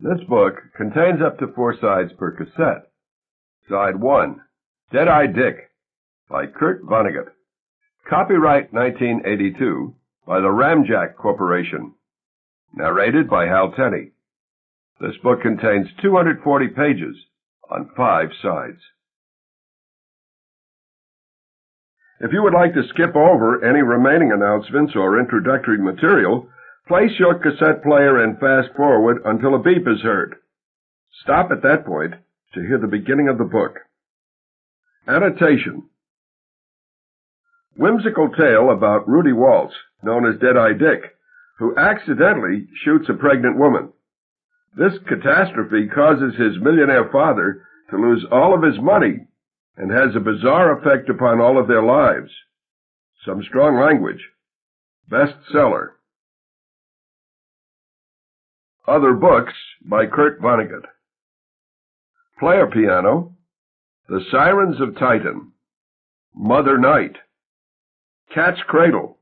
This book contains up to four sides per cassette. Side 1, Dead-Eye Dick, by Kurt Vonnegut. Copyright 1982 by the Ramjac Corporation. Narrated by Hal Tenney. This book contains 240 pages on five sides. If you would like to skip over any remaining announcements or introductory material, place your cassette player and fast forward until a beep is heard. Stop at that point to hear the beginning of the book. Annotation. Whimsical tale about Rudy Waltz, known as Dead-Eye Dick, who accidentally shoots a pregnant woman. This catastrophe causes his millionaire father to lose all of his money and has a bizarre effect upon all of their lives. Some strong language. Bestseller. Other books by Kurt Vonnegut. Player Piano, The Sirens of Titan, Mother Night, Cat's Cradle,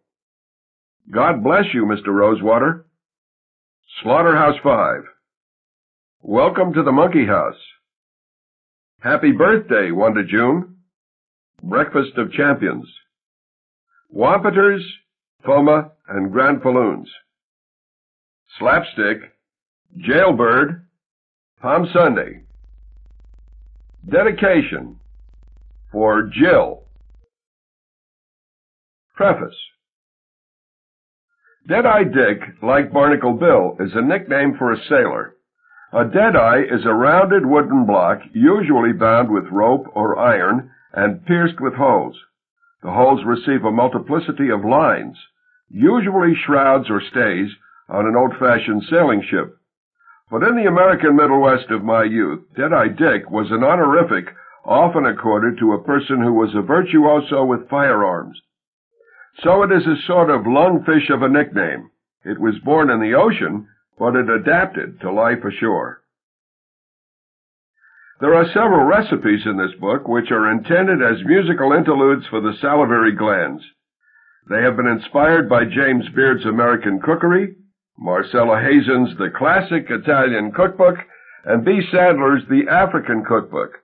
God Bless You, Mr. Rosewater, Slaughterhouse Five, Welcome to the Monkey House, Happy Birthday, Wanda June, Breakfast of Champions, Wampeters, Foma, and Granfalloons, Slapstick, Jailbird, Palm Sunday. Dedication for Jill. Preface Dead-Eye Dick, like Barnacle Bill, is a nickname for a sailor. A dead-eye is a rounded wooden block, usually bound with rope or iron and pierced with holes. The holes receive a multiplicity of lines, usually shrouds or stays, on an old-fashioned sailing ship. But in the American Middle West of my youth, Dead-Eye Dick was an honorific often accorded to a person who was a virtuoso with firearms. So it is a sort of lungfish of a nickname. It was born in the ocean, but it adapted to life ashore. There are several recipes in this book which are intended as musical interludes for the salivary glands. They have been inspired by James Beard's American Cookery, Marcella Hazan's The Classic Italian Cookbook, and B. Sandler's The African Cookbook.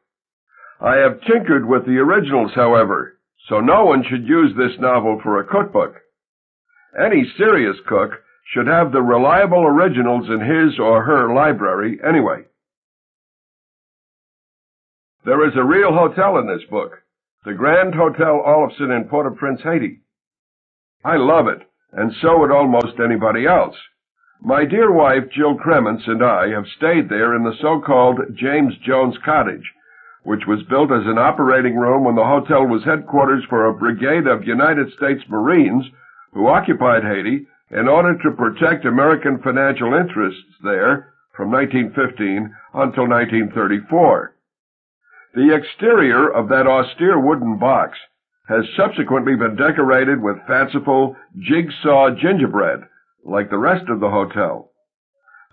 I have tinkered with the originals, however, so no one should use this novel for a cookbook. Any serious cook should have the reliable originals in his or her library anyway. There is a real hotel in this book, the Grand Hotel Oloffson in Port-au-Prince, Haiti. I love it, and so would almost anybody else. My dear wife, Jill Krementz, and I have stayed there in the so-called James Jones Cottage, which was built as an operating room when the hotel was headquarters for a brigade of United States Marines who occupied Haiti in order to protect American financial interests there from 1915 until 1934. The exterior of that austere wooden box has subsequently been decorated with fanciful jigsaw gingerbread like the rest of the hotel.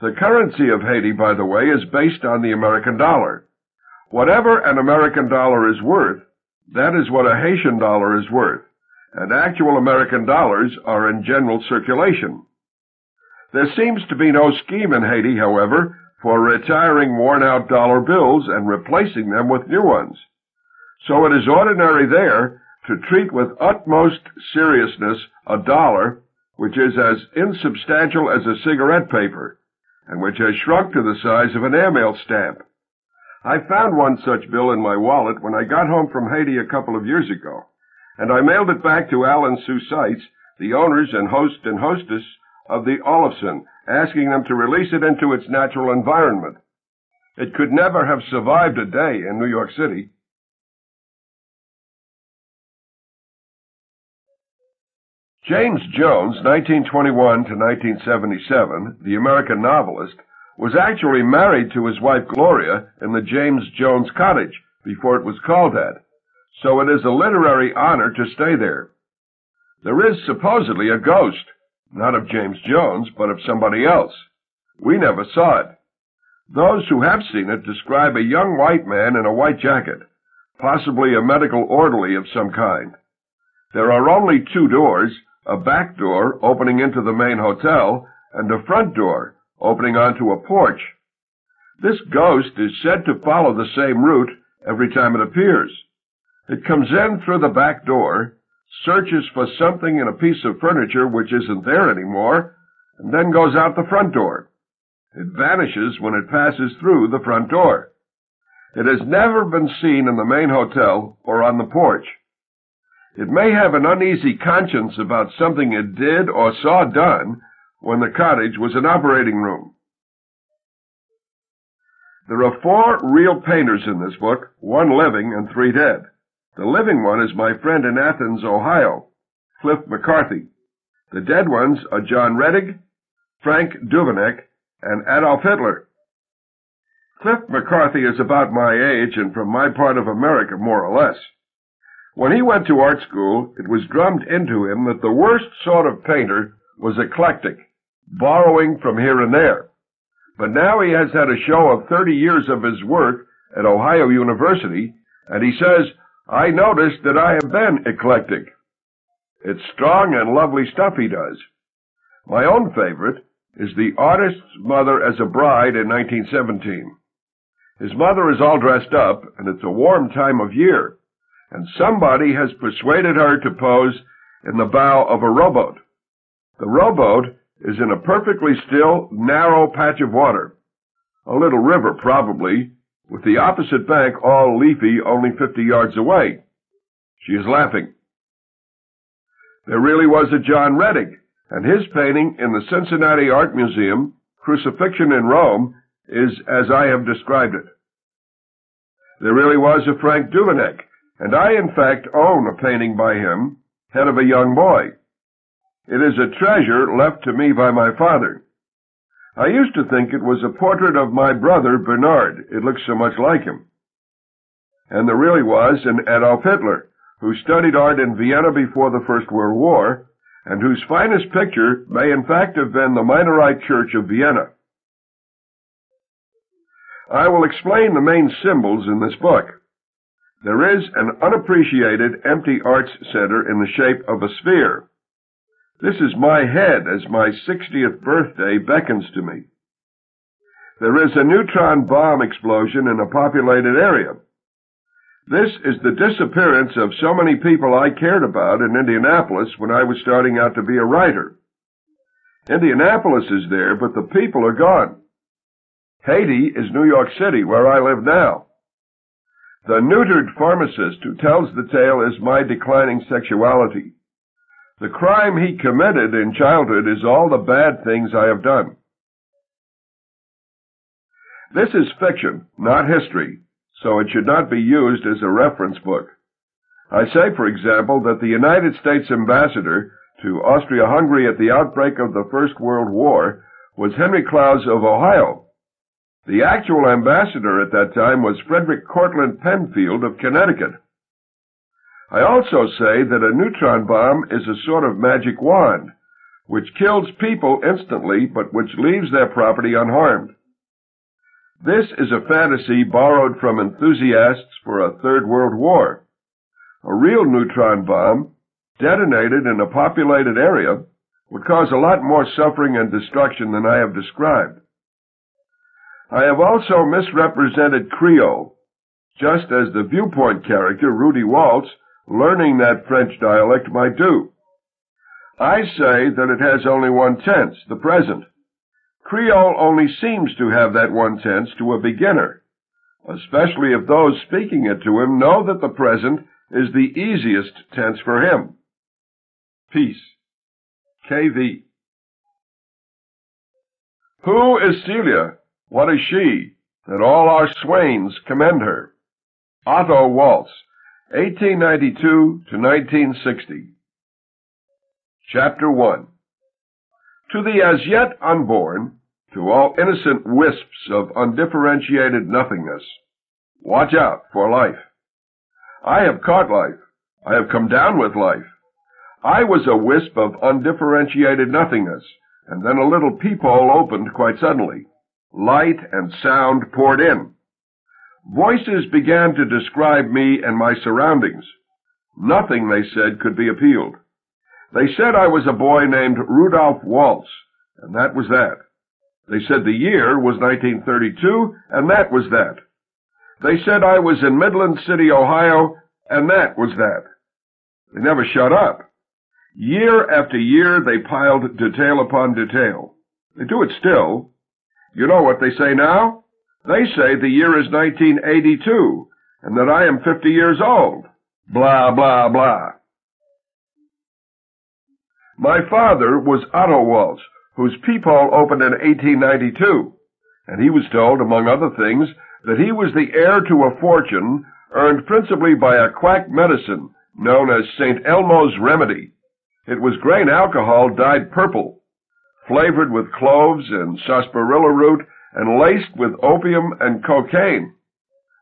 The currency of Haiti, by the way, is based on the American dollar. Whatever an American dollar is worth, that is what a Haitian dollar is worth, and actual American dollars are in general circulation. There seems to be no scheme in Haiti, however, for retiring worn-out dollar bills and replacing them with new ones. So it is ordinary there to treat with utmost seriousness a dollar which is as insubstantial as a cigarette paper, and which has shrunk to the size of an airmail stamp. I found one such bill in my wallet when I got home from Haiti a couple of years ago, and I mailed it back to Al and Sue Seitz, the owners and host and hostess of the Oloffson, asking them to release it into its natural environment. It could never have survived a day in New York City. James Jones, 1921 to 1977, the American novelist, was actually married to his wife Gloria in the James Jones cottage before it was called that, so it is a literary honor to stay there. There is supposedly a ghost, not of James Jones, but of somebody else. We never saw it. Those who have seen it describe a young white man in a white jacket, possibly a medical orderly of some kind. There are only two doors, a back door opening into the main hotel, and a front door opening onto a porch, This ghost is said to follow the same route every time it appears. It comes in through the back door, searches for something in a piece of furniture which isn't there anymore, and then goes out the front door. It vanishes when it passes through the front door. It has never been seen in the main hotel or on the porch. It may have an uneasy conscience about something it did or saw done when the cottage was an operating room. There are four real painters in this book, one living and three dead. The living one is my friend in Athens, Ohio, Cliff McCarthy. The dead ones are John Rettig, Frank Duveneck, and Adolf Hitler. Cliff McCarthy is about my age and from my part of America, more or less. When he went to art school, it was drummed into him that the worst sort of painter was eclectic, borrowing from here and there. But now he has had a show of 30 years of his work at Ohio University, and he says, I noticed that I have been eclectic. It's strong and lovely stuff he does. My own favorite is The Artist's Mother as a Bride in 1917. His mother is all dressed up, and it's a warm time of year and somebody has persuaded her to pose in the bow of a rowboat. The rowboat is in a perfectly still, narrow patch of water. A little river, probably, with the opposite bank all leafy only 50 yards away. She is laughing. There really was a John Rettig, and his painting in the Cincinnati Art Museum, Crucifixion in Rome, is as I have described it. There really was a Frank Duveneck, and I in fact own a painting by him, head of a young boy. It is a treasure left to me by my father. I used to think it was a portrait of my brother Bernard. It looks so much like him. And there really was an Adolf Hitler, who studied art in Vienna before the First World War, and whose finest picture may in fact have been the Minorite Church of Vienna. I will explain the main symbols in this book. There is an unappreciated empty arts center in the shape of a sphere. This is my head as my 60th birthday beckons to me. There is a neutron bomb explosion in a populated area. This is the disappearance of so many people I cared about in Indianapolis when I was starting out to be a writer. Indianapolis is there, but the people are gone. Haiti is New York City, where I live now. The neutered pharmacist who tells the tale is my declining sexuality. The crime he committed in childhood is all the bad things I have done. This is fiction, not history, so it should not be used as a reference book. I say, for example, that the United States ambassador to Austria-Hungary at the outbreak of the First World War was Henry Clowes of Ohio, the actual ambassador at that time was Frederick Cortlandt Penfield of Connecticut. I also say that a neutron bomb is a sort of magic wand, which kills people instantly but which leaves their property unharmed. This is a fantasy borrowed from enthusiasts for a Third World War. A real neutron bomb, detonated in a populated area, would cause a lot more suffering and destruction than I have described. I have also misrepresented Creole, just as the viewpoint character, Rudy Waltz, learning that French dialect might do. I say that it has only one tense, the present. Creole only seems to have that one tense to a beginner, especially if those speaking it to him know that the present is the easiest tense for him. Peace. KV. Who is Celia? What is she, that all our swains commend her? Otto Waltz, 1892 to 1960. Chapter 1 To the as yet unborn, to all innocent wisps of undifferentiated nothingness, watch out for life. I have caught life. I have come down with life. I was a wisp of undifferentiated nothingness, and then a little peephole opened quite suddenly. Light and sound poured in. Voices began to describe me and my surroundings. Nothing, they said, could be appealed. They said I was a boy named Rudolph Waltz, and that was that. They said the year was 1932, and that was that. They said I was in Midland City, Ohio, and that was that. They never shut up. Year after year they piled detail upon detail. They do it still. You know what they say now? They say the year is 1982, and that I am 50 years old. Blah, blah, blah. My father was Otto Waltz, whose peephole opened in 1892, and he was told, among other things, that he was the heir to a fortune earned principally by a quack medicine known as St. Elmo's Remedy. It was grain alcohol dyed purple, flavored with cloves and sarsaparilla root, and laced with opium and cocaine.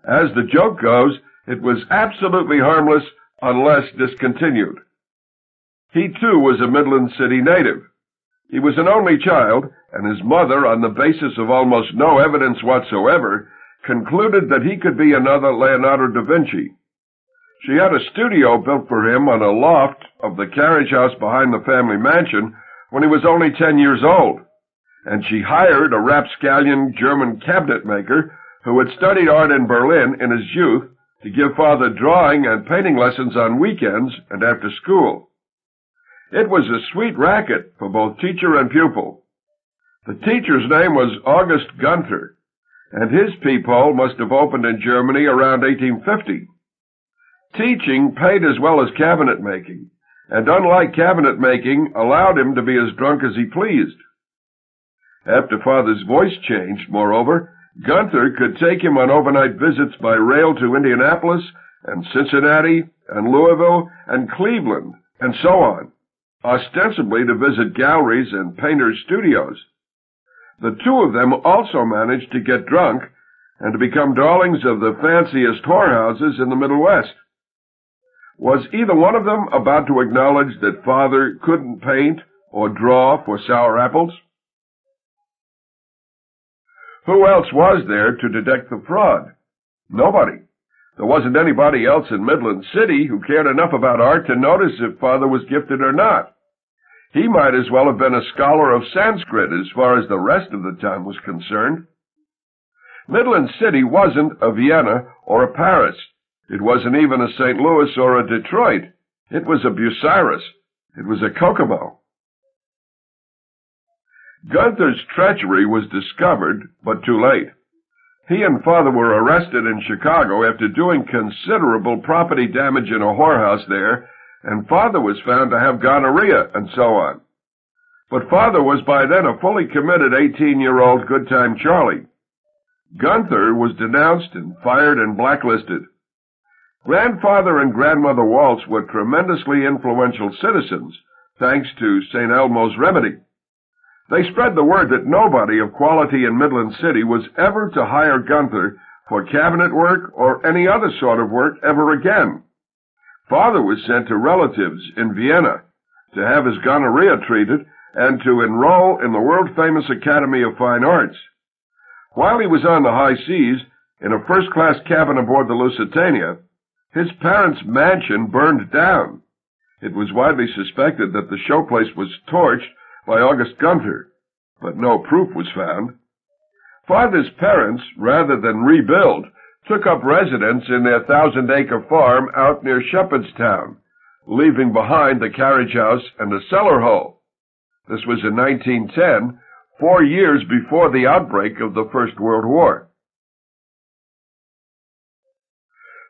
As the joke goes, it was absolutely harmless unless discontinued. He too was a Midland City native. He was an only child, and his mother, on the basis of almost no evidence whatsoever, concluded that he could be another Leonardo da Vinci. She had a studio built for him on a loft of the carriage house behind the family mansion when he was only ten years old, and she hired a rapscallion German cabinet maker who had studied art in Berlin in his youth to give father drawing and painting lessons on weekends and after school. It was a sweet racket for both teacher and pupil. The teacher's name was August Gunther, and his peephole must have opened in Germany around 1850. Teaching paid as well as cabinet making, and unlike cabinet making, allowed him to be as drunk as he pleased. After father's voice changed, moreover, Gunther could take him on overnight visits by rail to Indianapolis and Cincinnati and Louisville and Cleveland and so on ostensibly to visit galleries and painters' studios. The two of them also managed to get drunk and to become darlings of the fanciest whorehouses in the Middle West. Was either one of them about to acknowledge that father couldn't paint or draw for sour apples? Who else was there to detect the fraud? Nobody. There wasn't anybody else in Midland City who cared enough about art to notice if father was gifted or not. He might as well have been a scholar of Sanskrit as far as the rest of the town was concerned. Midland City wasn't a Vienna or a Paris. It wasn't even a St. Louis or a Detroit. It was a Bucyrus. It was a Kokomo. Gunther's treachery was discovered, but too late. He and father were arrested in Chicago after doing considerable property damage in a whorehouse there, and father was found to have gonorrhea, and so on. But father was by then a fully committed 18-year-old good time Charlie. Gunther was denounced and fired and blacklisted. Grandfather and grandmother Waltz were tremendously influential citizens, thanks to St. Elmo's remedy. They spread the word that nobody of quality in Midland City was ever to hire Gunther for cabinet work or any other sort of work ever again. Father was sent to relatives in Vienna to have his gonorrhea treated and to enroll in the world-famous Academy of Fine Arts. While he was on the high seas, in a first-class cabin aboard the Lusitania, his parents' mansion burned down. It was widely suspected that the showplace was torched by August Gunther, but no proof was found. Father's parents, rather than rebuild, took up residence in their thousand acre farm out near Shepherdstown, leaving behind the carriage house and the cellar hole. This was in 1910, four years before the outbreak of the First World War.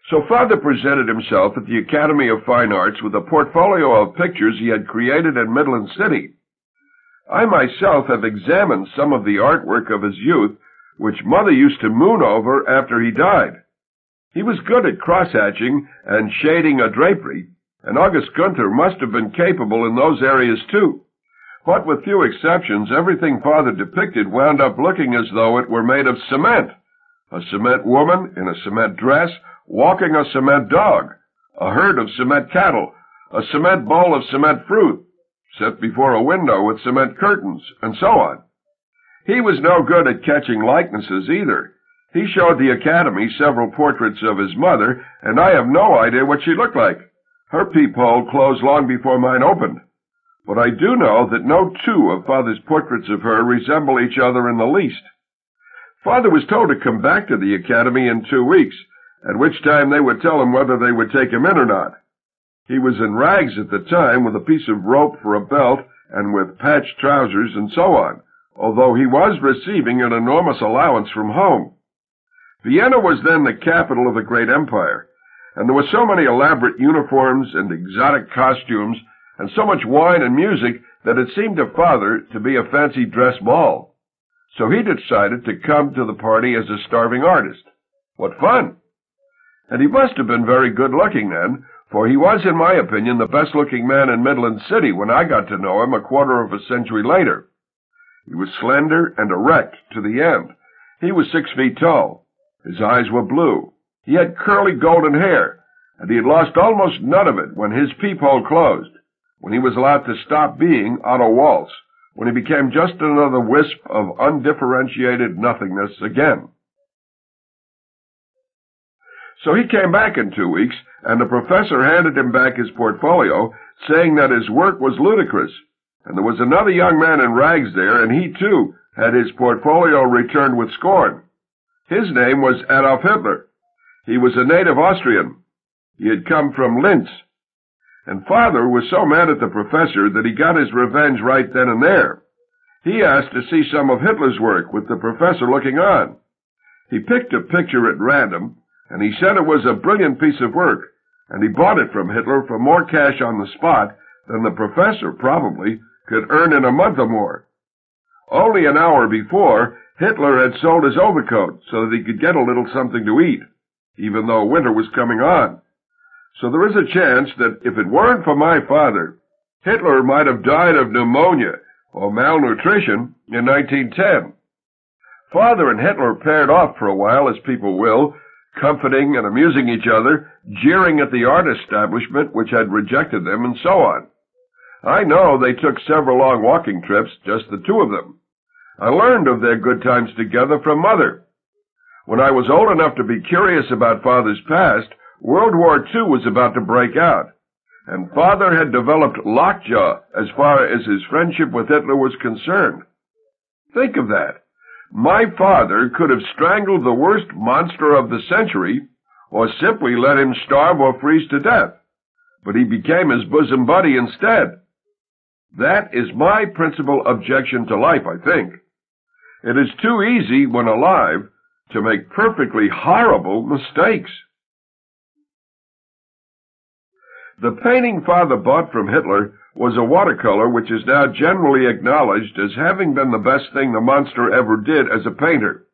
So father presented himself at the Academy of Fine Arts with a portfolio of pictures he had created in Midland City I myself have examined some of the artwork of his youth, which mother used to moon over after he died. He was good at cross-hatching and shading a drapery, and August Gunther must have been capable in those areas too. But with few exceptions, everything father depicted wound up looking as though it were made of cement. A cement woman in a cement dress, walking a cement dog, a herd of cement cattle, a cement bowl of cement fruit, set before a window with cement curtains, and so on. He was no good at catching likenesses either. He showed the Academy several portraits of his mother, and I have no idea what she looked like. Her peephole closed long before mine opened. but I do know that no two of Father's portraits of her resemble each other in the least. Father was told to come back to the academy in two weeks, at which time they would tell him whether they would take him in or not. He was in rags at the time with a piece of rope for a belt and with patched trousers and so on, although he was receiving an enormous allowance from home. Vienna was then the capital of the great empire, and there were so many elaborate uniforms and exotic costumes and so much wine and music that it seemed to father to be a fancy dress ball. So he decided to come to the party as a starving artist. What fun! And he must have been very good looking then, for he was, in my opinion, the best looking man in Midland City when I got to know him a quarter of a century later. He was slender and erect to the end. He was six feet tall. His eyes were blue. He had curly golden hair, and he had lost almost none of it when his peephole closed, when he was allowed to stop being Otto Waltz, when he became just another wisp of undifferentiated nothingness again. So he came back in two weeks, and the professor handed him back his portfolio, saying that his work was ludicrous. And there was another young man in rags there, and he too had his portfolio returned with scorn. His name was Adolf Hitler. He was a native Austrian. He had come from Linz. And father was so mad at the professor that he got his revenge right then and there. He asked to see some of Hitler's work with the professor looking on. He picked a picture at random, and he said it was a brilliant piece of work, and he bought it from Hitler for more cash on the spot than the professor, probably, could earn in a month or more. Only an hour before, Hitler had sold his overcoat so that he could get a little something to eat even though winter was coming on. So there is a chance that if it weren't for my father, Hitler might have died of pneumonia or malnutrition in 1910. Father and Hitler paired off for a while, as people will, comforting and amusing each other, jeering at the art establishment which had rejected them, and so on. I know they took several long walking trips, just the two of them. I learned of their good times together from Mother, when I was old enough to be curious about Father's past, World War II was about to break out, and Father had developed lockjaw as far as his friendship with Hitler was concerned. Think of that. My father could have strangled the worst monster of the century, or simply let him starve or freeze to death, but he became his bosom buddy instead. That is my principal objection to life, I think. It is too easy, when alive, to make perfectly horrible mistakes. The painting father bought from Hitler was a watercolor which is now generally acknowledged as having been the best thing the monster ever did as a painter.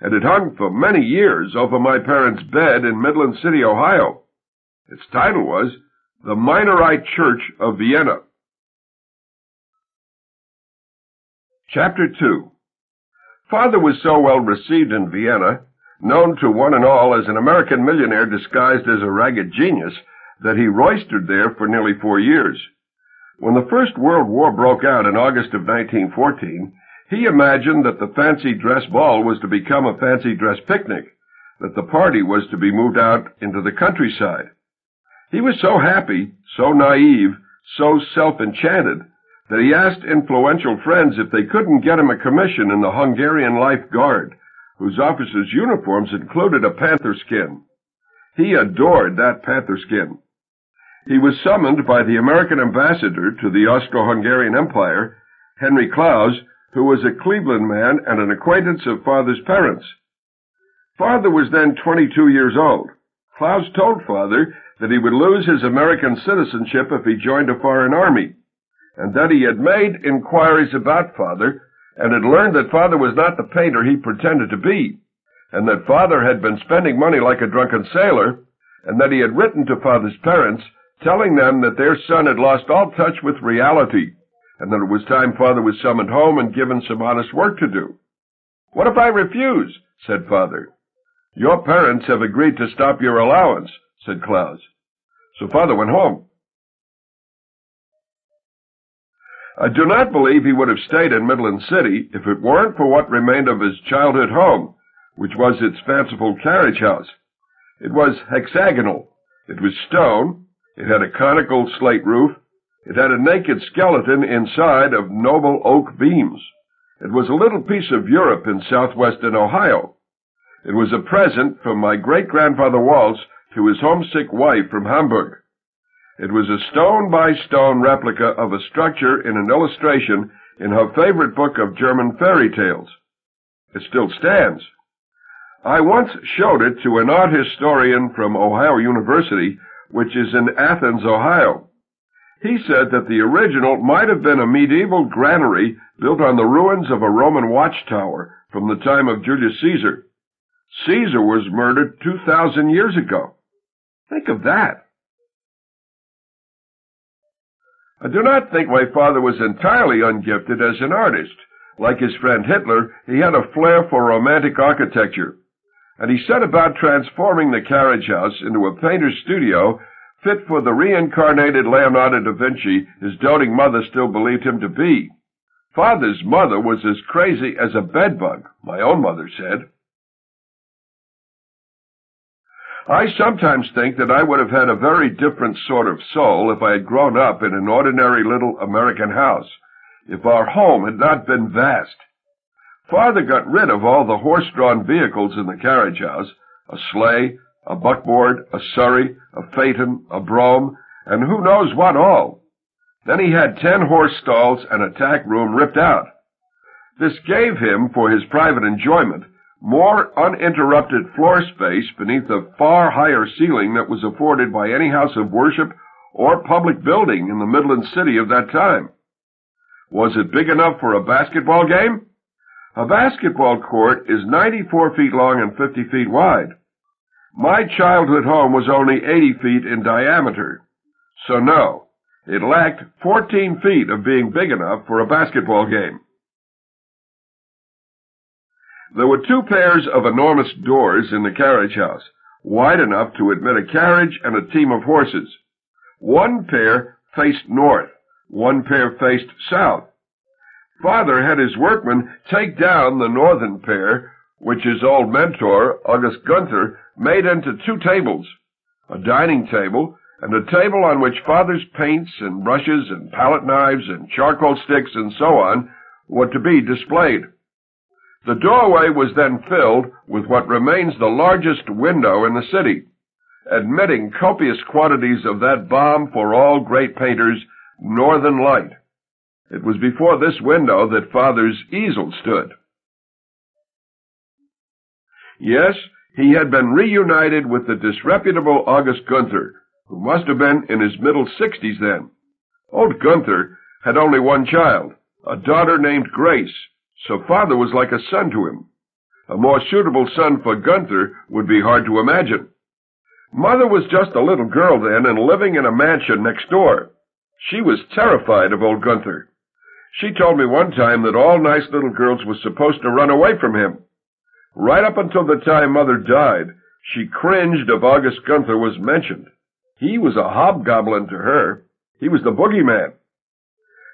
And it hung for many years over my parents' bed in Midland City, Ohio. Its title was The Minorite Church of Vienna. Chapter 2 Father was so well received in Vienna, known to one and all as an American millionaire disguised as a ragged genius, that he roistered there for nearly four years. When the First World War broke out in August of 1914, he imagined that the fancy dress ball was to become a fancy dress picnic, that the party was to be moved out into the countryside. He was so happy, so naive, so self-enchanted, that he asked influential friends if they couldn't get him a commission in the Hungarian Life Guard, whose officers' uniforms included a panther skin. He adored that panther skin. He was summoned by the American ambassador to the Austro-Hungarian Empire, Henry Clowes, who was a Cleveland man and an acquaintance of Father's parents. Father was then 22 years old. Clowes told Father that he would lose his American citizenship if he joined a foreign army and that he had made inquiries about Father, and had learned that Father was not the painter he pretended to be, and that Father had been spending money like a drunken sailor, and that he had written to Father's parents, telling them that their son had lost all touch with reality, and that it was time Father was summoned home and given some honest work to do. What if I refuse? said Father. Your parents have agreed to stop your allowance, said Clowes. So Father went home. I do not believe he would have stayed in Midland City if it weren't for what remained of his childhood home, which was its fanciful carriage house. It was hexagonal. It was stone. It had a conical slate roof. It had a naked skeleton inside of noble oak beams. It was a little piece of Europe in southwestern Ohio. It was a present from my great-grandfather Waltz to his homesick wife from Hamburg. It was a stone-by-stone replica of a structure in an illustration in her favorite book of German fairy tales. It still stands. I once showed it to an art historian from Ohio University, which is in Athens, Ohio. He said that the original might have been a medieval granary built on the ruins of a Roman watchtower from the time of Julius Caesar. Caesar was murdered 2,000 years ago. Think of that. I do not think my father was entirely ungifted as an artist. Like his friend Hitler, he had a flair for romantic architecture, and he set about transforming the carriage house into a painter's studio fit for the reincarnated Leonardo da Vinci his doting mother still believed him to be. Father's mother was as crazy as a bedbug, my own mother said. I sometimes think that I would have had a very different sort of soul if I had grown up in an ordinary little American house, if our home had not been vast. Father got rid of all the horse-drawn vehicles in the carriage house, a sleigh, a buckboard, a surrey, a phaeton, a brougham, and who knows what all. Then he had ten horse stalls and a tack room ripped out. This gave him, for his private enjoyment, more uninterrupted floor space beneath the far higher ceiling that was afforded by any house of worship or public building in the Midland city of that time. Was it big enough for a basketball game? A basketball court is 94 feet long and 50 feet wide. My childhood home was only 80 feet in diameter. So no, it lacked 14 feet of being big enough for a basketball game. There were two pairs of enormous doors in the carriage house, wide enough to admit a carriage and a team of horses. One pair faced north, one pair faced south. Father had his workmen take down the northern pair, which his old mentor, August Gunther, made into two tables, a dining table and a table on which Father's paints and brushes and palette knives and charcoal sticks and so on were to be displayed. The doorway was then filled with what remains the largest window in the city, admitting copious quantities of that balm for all great painters, northern light. It was before this window that Father's easel stood. Yes, he had been reunited with the disreputable August Gunther, who must have been in his middle sixties then. Old Gunther had only one child, a daughter named Grace, so father was like a son to him. A more suitable son for Gunther would be hard to imagine. Mother was just a little girl then and living in a mansion next door. She was terrified of old Gunther. She told me one time that all nice little girls were supposed to run away from him. Right up until the time Mother died, she cringed if August Gunther was mentioned. He was a hobgoblin to her. He was the boogeyman.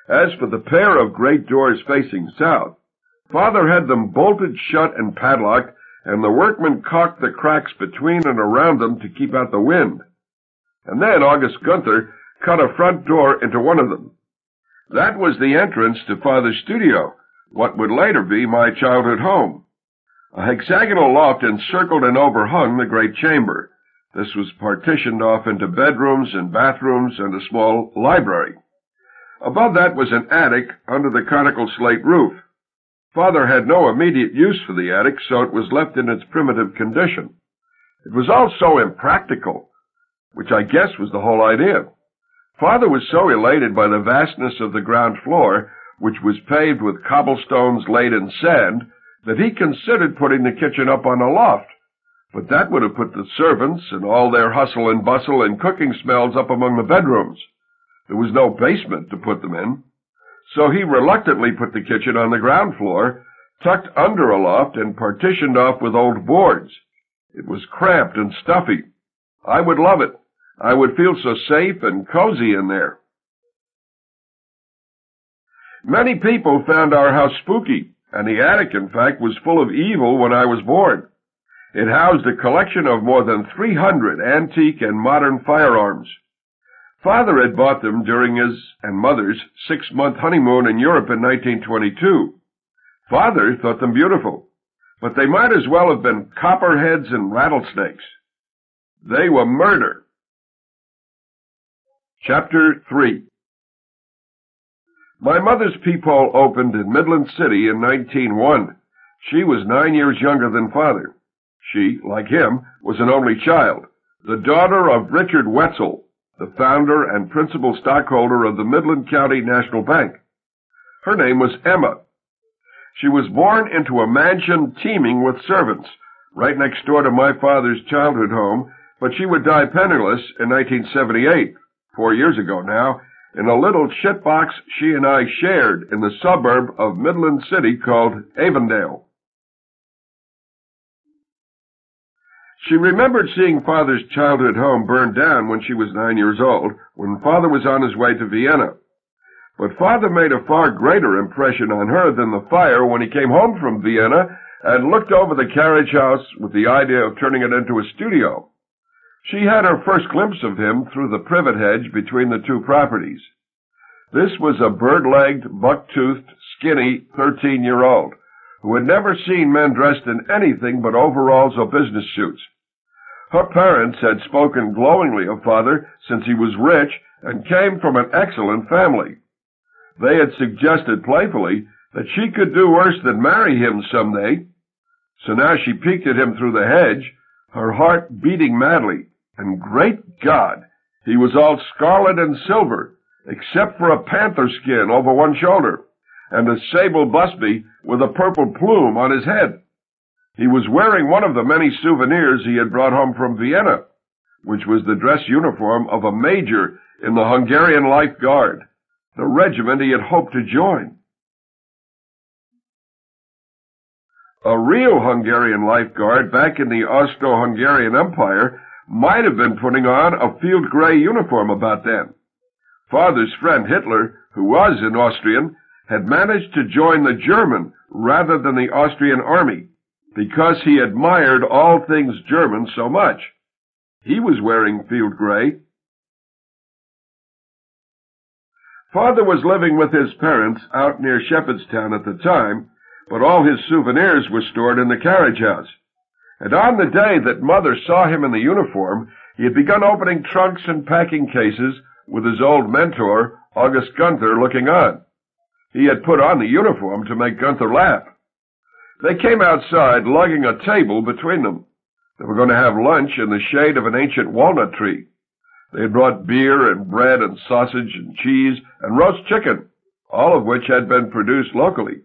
As for the pair of great doors facing south, Father had them bolted shut and padlocked, and the workmen caulked the cracks between and around them to keep out the wind. And then August Gunther cut a front door into one of them. That was the entrance to Father's studio, what would later be my childhood home. A hexagonal loft encircled and overhung the great chamber. This was partitioned off into bedrooms and bathrooms and a small library. Above that was an attic under the conical slate roof. Father had no immediate use for the attic, so it was left in its primitive condition. It was all so impractical, which I guess was the whole idea. Father was so elated by the vastness of the ground floor, which was paved with cobblestones laid in sand, that he considered putting the kitchen up on a loft. But that would have put the servants and all their hustle and bustle and cooking smells up among the bedrooms. There was no basement to put them in. So he reluctantly put the kitchen on the ground floor, tucked under a loft and partitioned off with old boards. It was cramped and stuffy. I would love it. I would feel so safe and cozy in there. Many people found our house spooky, and the attic, in fact, was full of evil when I was born. It housed a collection of more than 300 antique and modern firearms. Father had bought them during his and Mother's six-month honeymoon in Europe in 1922. Father thought them beautiful, but they might as well have been copperheads and rattlesnakes. They were murder. Chapter 3 My mother's peephole opened in Midland City in 1901. She was nine years younger than father. She, like him, was an only child, the daughter of Richard Wetzel, the founder and principal stockholder of the Midland County National Bank. Her name was Emma. She was born into a mansion teeming with servants, right next door to my father's childhood home, but she would die penniless in 1978, four years ago now, in a little shitbox she and I shared in the suburb of Midland City called Avondale. She remembered seeing Father's childhood home burned down when she was nine years old, when Father was on his way to Vienna. But Father made a far greater impression on her than the fire when he came home from Vienna and looked over the carriage house with the idea of turning it into a studio. She had her first glimpse of him through the privet hedge between the two properties. This was a bird-legged, buck-toothed, skinny thirteen-year-old who had never seen men dressed in anything but overalls or business suits. Her parents had spoken glowingly of father since he was rich and came from an excellent family. They had suggested playfully that she could do worse than marry him some day. So now she peeked at him through the hedge, her heart beating madly, and great God, he was all scarlet and silver, except for a panther skin over one shoulder, and a sable busby with a purple plume on his head. He was wearing one of the many souvenirs he had brought home from Vienna, which was the dress uniform of a major in the Hungarian Life Guard, the regiment he had hoped to join. A real Hungarian Life Guard back in the Austro-Hungarian Empire might have been putting on a field gray uniform about then. Father's friend Hitler, who was an Austrian, had managed to join the German rather than the Austrian army because he admired all things German so much. He was wearing field gray. Father was living with his parents out near Shepherdstown at the time, but all his souvenirs were stored in the carriage house. And on the day that Mother saw him in the uniform, he had begun opening trunks and packing cases with his old mentor, August Gunther, looking on. He had put on the uniform to make Gunther laugh. They came outside, lugging a table between them. They were going to have lunch in the shade of an ancient walnut tree. They had brought beer and bread and sausage and cheese and roast chicken, all of which had been produced locally.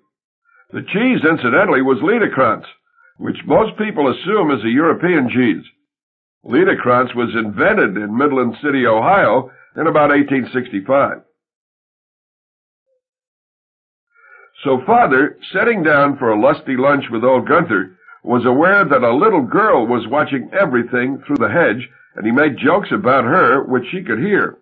The cheese, incidentally, was Liederkranz, which most people assume is a European cheese. Liederkranz was invented in Midland City, Ohio, in about 1865. So father, sitting down for a lusty lunch with old Gunther, was aware that a little girl was watching everything through the hedge, and he made jokes about her which she could hear.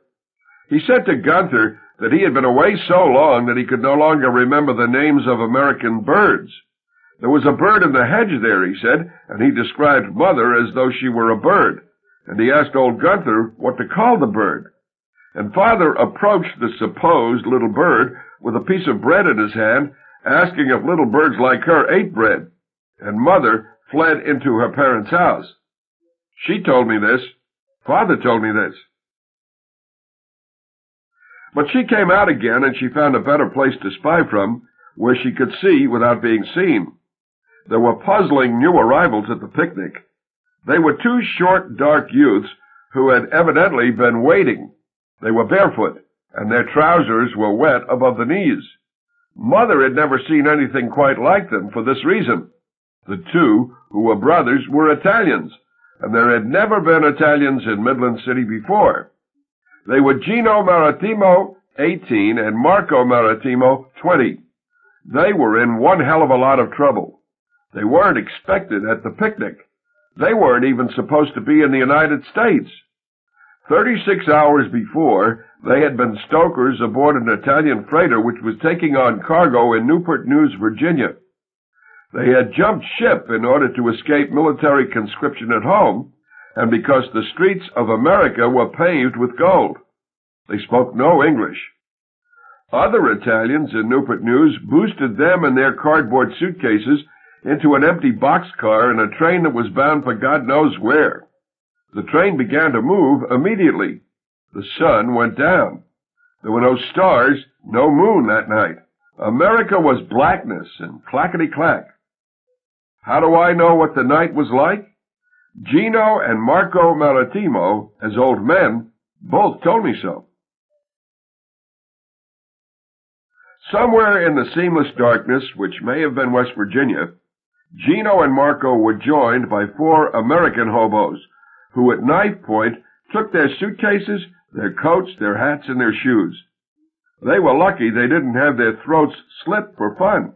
He said to Gunther that he had been away so long that he could no longer remember the names of American birds. There was a bird in the hedge there, he said, and he described Mother as though she were a bird, and he asked old Gunther what to call the bird. And father approached the supposed little bird with a piece of bread in his hand, asking if little birds like her ate bread, and mother fled into her parents' house. She told me this. Father told me this. But she came out again and she found a better place to spy from, where she could see without being seen. There were puzzling new arrivals at the picnic. They were two short, dark youths who had evidently been waiting. They were barefoot and their trousers were wet above the knees. Mother had never seen anything quite like them for this reason. The two, who were brothers, were Italians, and there had never been Italians in Midland City before. They were Gino Maritimo, 18, and Marco Maritimo, 20. They were in one hell of a lot of trouble. They weren't expected at the picnic. They weren't even supposed to be in the United States. Thirty-six hours before, they had been stokers aboard an Italian freighter which was taking on cargo in Newport News, Virginia. They had jumped ship in order to escape military conscription at home, and because the streets of America were paved with gold. They spoke no English. Other Italians in Newport News boosted them and their cardboard suitcases into an empty boxcar in a train that was bound for God knows where. The train began to move immediately. The sun went down. There were no stars, no moon that night. America was blackness and clackety-clack. How do I know what the night was like? Gino and Marco Maritimo, as old men, both told me so. Somewhere in the seamless darkness, which may have been West Virginia, Gino and Marco were joined by four American hobos, who at knife point took their suitcases, their coats, their hats, and their shoes. They were lucky they didn't have their throats slit for fun.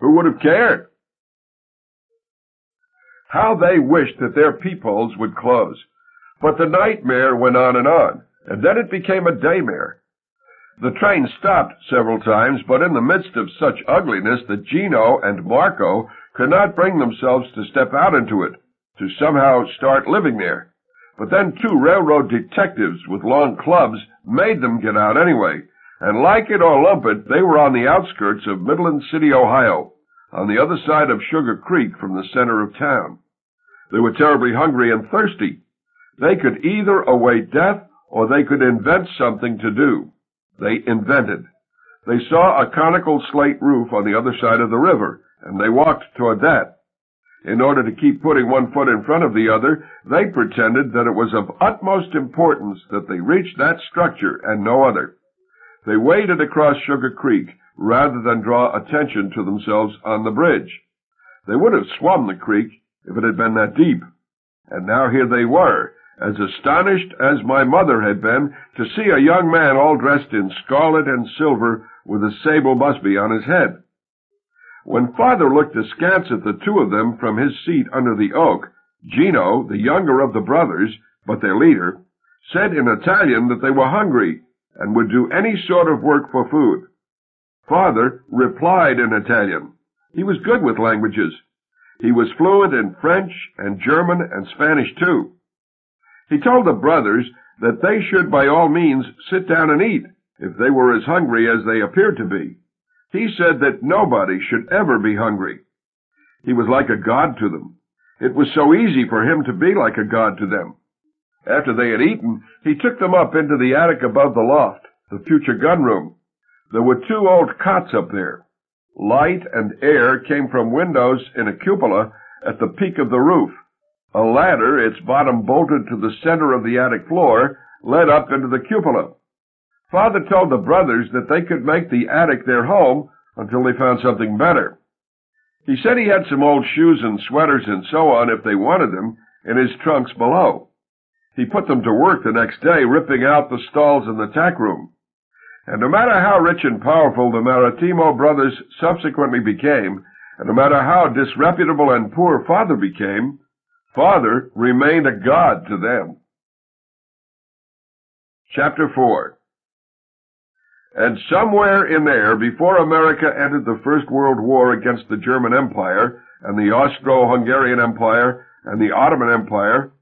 Who would have cared? How they wished that their peepholes would close. But the nightmare went on and on, and then it became a daymare. The train stopped several times, but in the midst of such ugliness that Gino and Marco could not bring themselves to step out into it, to somehow start living there. But then two railroad detectives with long clubs made them get out anyway, and like it or lump it, they were on the outskirts of Midland City, Ohio, on the other side of Sugar Creek from the center of town. They were terribly hungry and thirsty. They could either await death or they could invent something to do. They invented. They saw a conical slate roof on the other side of the river, and they walked toward that. In order to keep putting one foot in front of the other, they pretended that it was of utmost importance that they reach that structure and no other. They waded across Sugar Creek rather than draw attention to themselves on the bridge. They would have swum the creek if it had been that deep. And now here they were, as astonished as my mother had been to see a young man all dressed in scarlet and silver with a sable busby on his head. When father looked askance at the two of them from his seat under the oak, Gino, the younger of the brothers, but their leader, said in Italian that they were hungry and would do any sort of work for food. Father replied in Italian. He was good with languages. He was fluent in French and German and Spanish too. He told the brothers that they should by all means sit down and eat if they were as hungry as they appeared to be. He said that nobody should ever be hungry. He was like a god to them. It was so easy for him to be like a god to them. After they had eaten, he took them up into the attic above the loft, the future gun room. There were two old cots up there. Light and air came from windows in a cupola at the peak of the roof. A ladder, its bottom bolted to the center of the attic floor, led up into the cupola. Father told the brothers that they could make the attic their home until they found something better. He said he had some old shoes and sweaters and so on if they wanted them in his trunks below. He put them to work the next day, ripping out the stalls in the tack room. And no matter how rich and powerful the Maritimo brothers subsequently became, and no matter how disreputable and poor father became, father remained a god to them. Chapter 4 And somewhere in there, before America entered the First World War against the German Empire, and the Austro-Hungarian Empire, and the Ottoman Empire,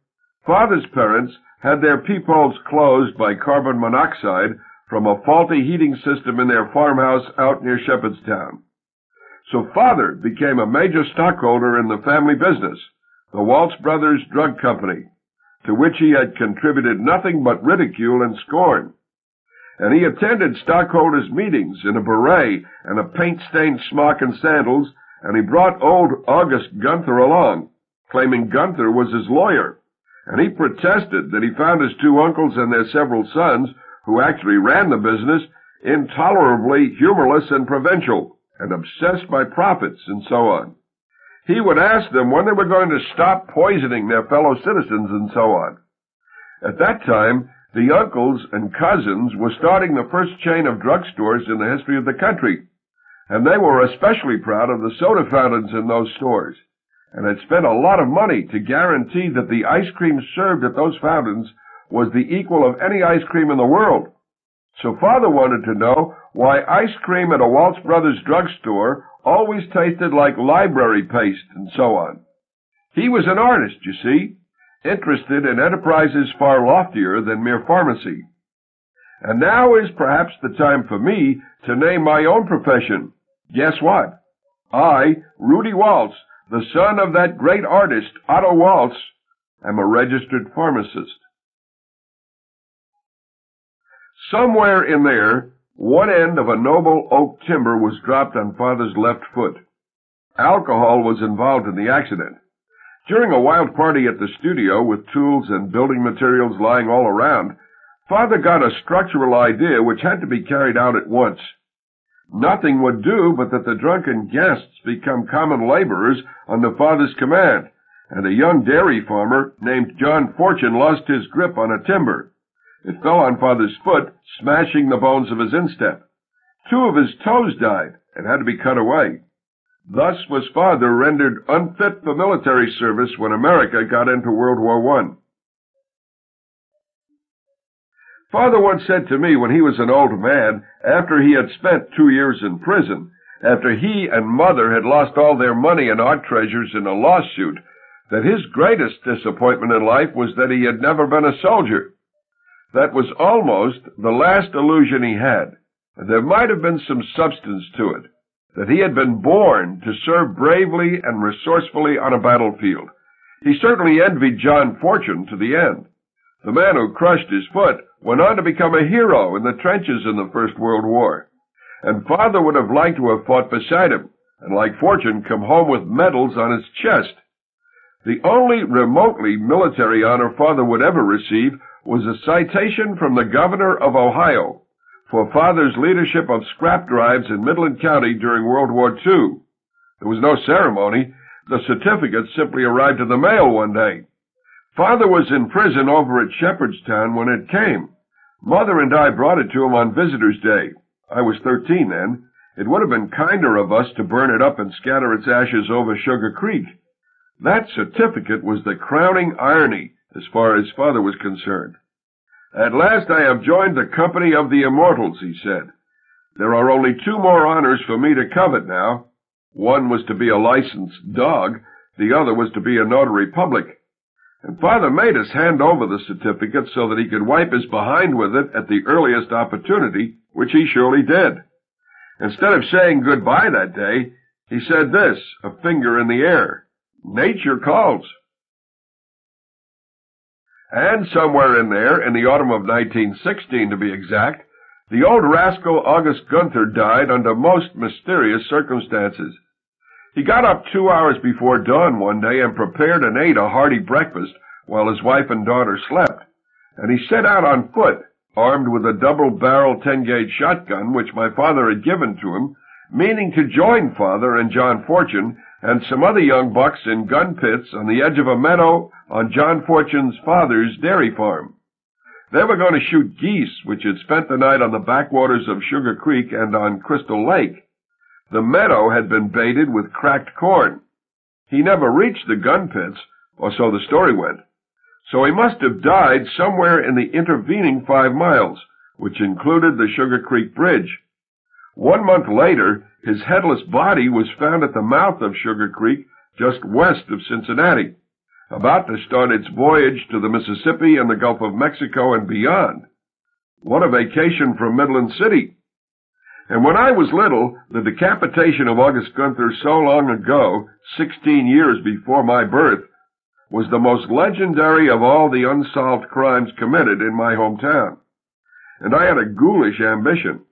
Father's parents had their peepholes closed by carbon monoxide from a faulty heating system in their farmhouse out near Shepherdstown. So father became a major stockholder in the family business, the Waltz Brothers Drug Company, to which he had contributed nothing but ridicule and scorn. And he attended stockholders' meetings in a beret and a paint-stained smock and sandals, and he brought old August Gunther along, claiming Gunther was his lawyer and he protested that he found his two uncles and their several sons, who actually ran the business, intolerably humorless and provincial, and obsessed by profits and so on. He would ask them when they were going to stop poisoning their fellow citizens and so on. At that time, the uncles and cousins were starting the first chain of drugstores in the history of the country, and they were especially proud of the soda fountains in those stores and had spent a lot of money to guarantee that the ice cream served at those fountains was the equal of any ice cream in the world. So father wanted to know why ice cream at a Waltz Brothers drugstore always tasted like library paste and so on. He was an artist, you see, interested in enterprises far loftier than mere pharmacy. And now is perhaps the time for me to name my own profession. Guess what? I, Rudy Waltz, the son of that great artist, Otto Waltz, am a registered pharmacist. Somewhere in there, one end of a noble oak timber was dropped on Father's left foot. Alcohol was involved in the accident. During a wild party at the studio with tools and building materials lying all around, Father got a structural idea which had to be carried out at once. Nothing would do but that the drunken guests become common laborers under Father's command, and a young dairy farmer named John Fortune lost his grip on a timber. It fell on Father's foot, smashing the bones of his instep. Two of his toes died and had to be cut away. Thus was Father rendered unfit for military service when America got into World War I. Father once said to me when he was an old man, after he had spent two years in prison, after he and mother had lost all their money and art treasures in a lawsuit, that his greatest disappointment in life was that he had never been a soldier. That was almost the last illusion he had. There might have been some substance to it, that he had been born to serve bravely and resourcefully on a battlefield. He certainly envied John Fortune to the end. The man who crushed his foot went on to become a hero in the trenches in the First World War. And father would have liked to have fought beside him, and like Fortune come home with medals on his chest. The only remotely military honor father would ever receive was a citation from the governor of Ohio for father's leadership of scrap drives in Midland County during World War II. There was no ceremony. The certificate simply arrived in the mail one day. Father was in prison over at Shepherdstown when it came. Mother and I brought it to him on Visitor's Day. I was 13 then. It would have been kinder of us to burn it up and scatter its ashes over Sugar Creek. That certificate was the crowning irony as far as father was concerned. At last I have joined the company of the immortals, he said. There are only two more honors for me to covet now. One was to be a licensed dog, the other was to be a notary public. And father made us hand over the certificate so that he could wipe his behind with it at the earliest opportunity, which he surely did. Instead of saying goodbye that day, he said this, a finger in the air. Nature calls. And somewhere in there, in the autumn of 1916 to be exact, the old rascal August Gunther died under most mysterious circumstances. He got up two hours before dawn one day and prepared and ate a hearty breakfast while his wife and daughter slept. And he set out on foot, armed with a double-barrel 10-gauge shotgun which my father had given to him, meaning to join father and John Fortune and some other young bucks in gun pits on the edge of a meadow on John Fortune's father's dairy farm. They were going to shoot geese which had spent the night on the backwaters of Sugar Creek and on Crystal Lake. The meadow had been baited with cracked corn. He never reached the gun pits, or so the story went. So he must have died somewhere in the intervening five miles, which included the Sugar Creek Bridge. One month later, his headless body was found at the mouth of Sugar Creek, just west of Cincinnati, about to start its voyage to the Mississippi and the Gulf of Mexico and beyond. What a vacation from Midland City! And when I was little, the decapitation of August Gunther so long ago, sixteen years before my birth, was the most legendary of all the unsolved crimes committed in my hometown. And I had a ghoulish ambition.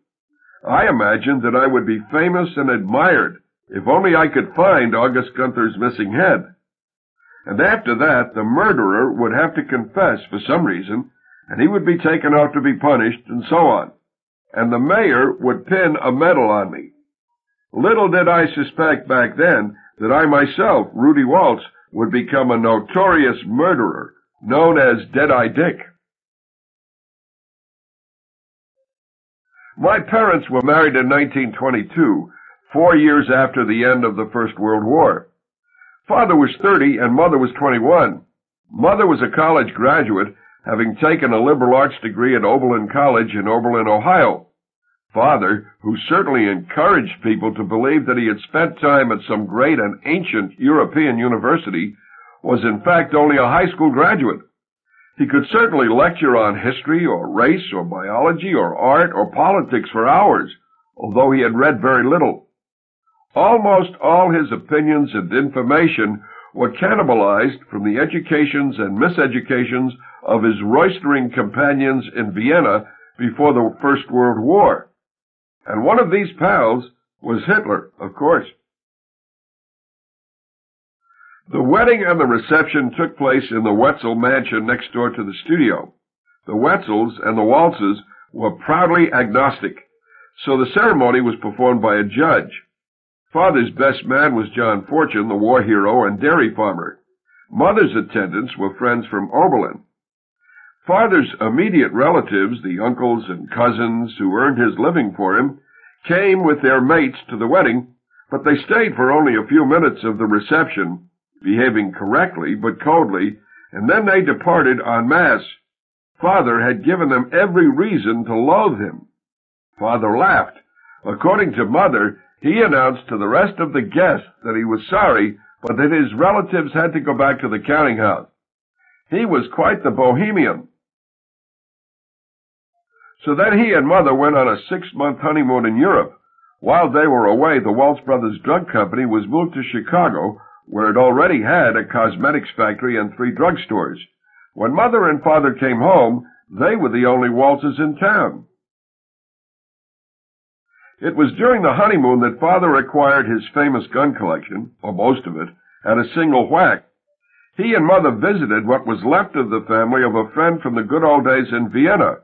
I imagined that I would be famous and admired if only I could find August Gunther's missing head. And after that, the murderer would have to confess for some reason, and he would be taken out to be punished, and so on and the mayor would pin a medal on me. Little did I suspect back then that I myself, Rudy Waltz, would become a notorious murderer known as Deadeye Dick. My parents were married in 1922, four years after the end of the First World War. Father was 30 and mother was 21. Mother was a college graduate having taken a liberal arts degree at Oberlin College in Oberlin, Ohio. Father, who certainly encouraged people to believe that he had spent time at some great and ancient European university, was in fact only a high school graduate. He could certainly lecture on history or race or biology or art or politics for hours, although he had read very little. Almost all his opinions and information were cannibalized from the educations and miseducations of his roistering companions in Vienna before the First World War. And one of these pals was Hitler, of course. The wedding and the reception took place in the Wetzel mansion next door to the studio. The Wetzels and the Waltzes were proudly agnostic, so the ceremony was performed by a judge. Father's best man was John Fortune, the war hero and dairy farmer. Mother's attendants were friends from Oberlin. Father's immediate relatives, the uncles and cousins who earned his living for him, came with their mates to the wedding, but they stayed for only a few minutes of the reception behaving correctly but coldly, and then they departed en masse. Father had given them every reason to loathe him. Father laughed. According to Mother, he announced to the rest of the guests that he was sorry, but that his relatives had to go back to the counting house. He was quite the bohemian. So then he and Mother went on a six-month honeymoon in Europe. While they were away, the Waltz Brothers Drug Company was moved to Chicago, where it already had a cosmetics factory and three drugstores. When mother and father came home, they were the only Waltzes in town. It was during the honeymoon that father acquired his famous gun collection, or most of it, at a single whack. He and mother visited what was left of the family of a friend from the good old days in Vienna,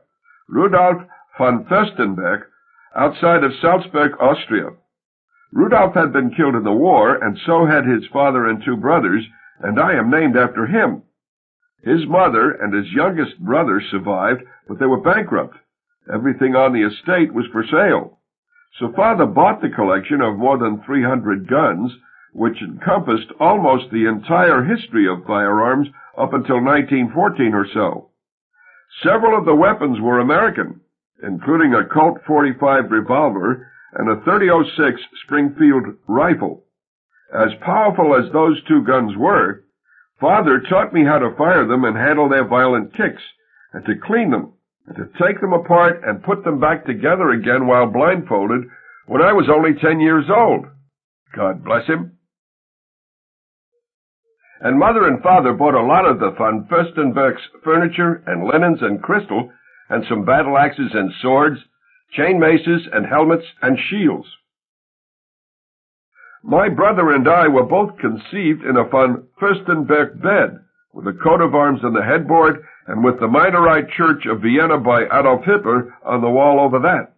Rudolf von Fürstenberg, outside of Salzburg, Austria. Rudolph had been killed in the war, and so had his father and two brothers, and I am named after him. His mother and his youngest brother survived, but they were bankrupt. Everything on the estate was for sale. So father bought the collection of more than 300 guns, which encompassed almost the entire history of firearms up until 1914 or so. Several of the weapons were American, including a Colt 45 revolver and a 3006 Springfield rifle. As powerful as those two guns were, Father taught me how to fire them and handle their violent kicks, and to clean them, and to take them apart and put them back together again while blindfolded when I was only ten years old. God bless him. And mother and father bought a lot of the von Fürstenberg's furniture and linens and crystal and some battle axes and swords chain maces and helmets and shields. My brother and I were both conceived in a von Fürstenberg bed, with a coat of arms on the headboard and with the Minorite Church of Vienna by Adolf Hitler on the wall over that.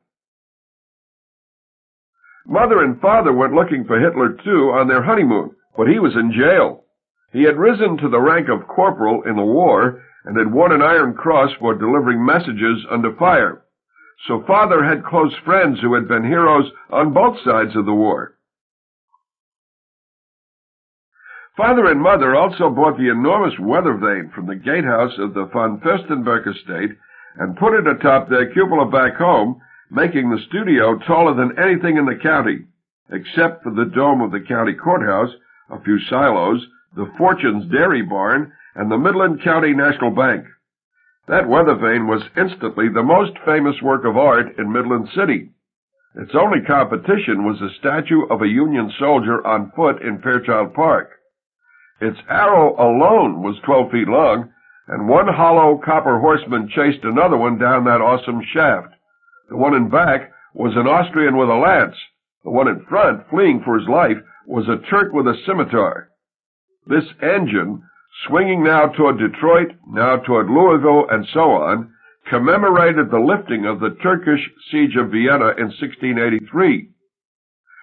Mother and father went looking for Hitler too on their honeymoon, but he was in jail. He had risen to the rank of corporal in the war and had won an Iron Cross for delivering messages under fire so father had close friends who had been heroes on both sides of the war. Father and mother also bought the enormous weather vane from the gatehouse of the von Fürstenberg estate and put it atop their cupola back home, making the studio taller than anything in the county, except for the dome of the county courthouse, a few silos, the Fortune's dairy barn, and the Midland County National Bank. That weather vane was instantly the most famous work of art in Midland City. Its only competition was a statue of a Union soldier on foot in Fairchild Park. Its arrow alone was 12 feet long, and one hollow copper horseman chased another one down that awesome shaft. The one in back was an Austrian with a lance. The one in front, fleeing for his life, was a Turk with a scimitar. This engine swinging now toward Detroit, now toward Louisville, and so on, commemorated the lifting of the Turkish siege of Vienna in 1683.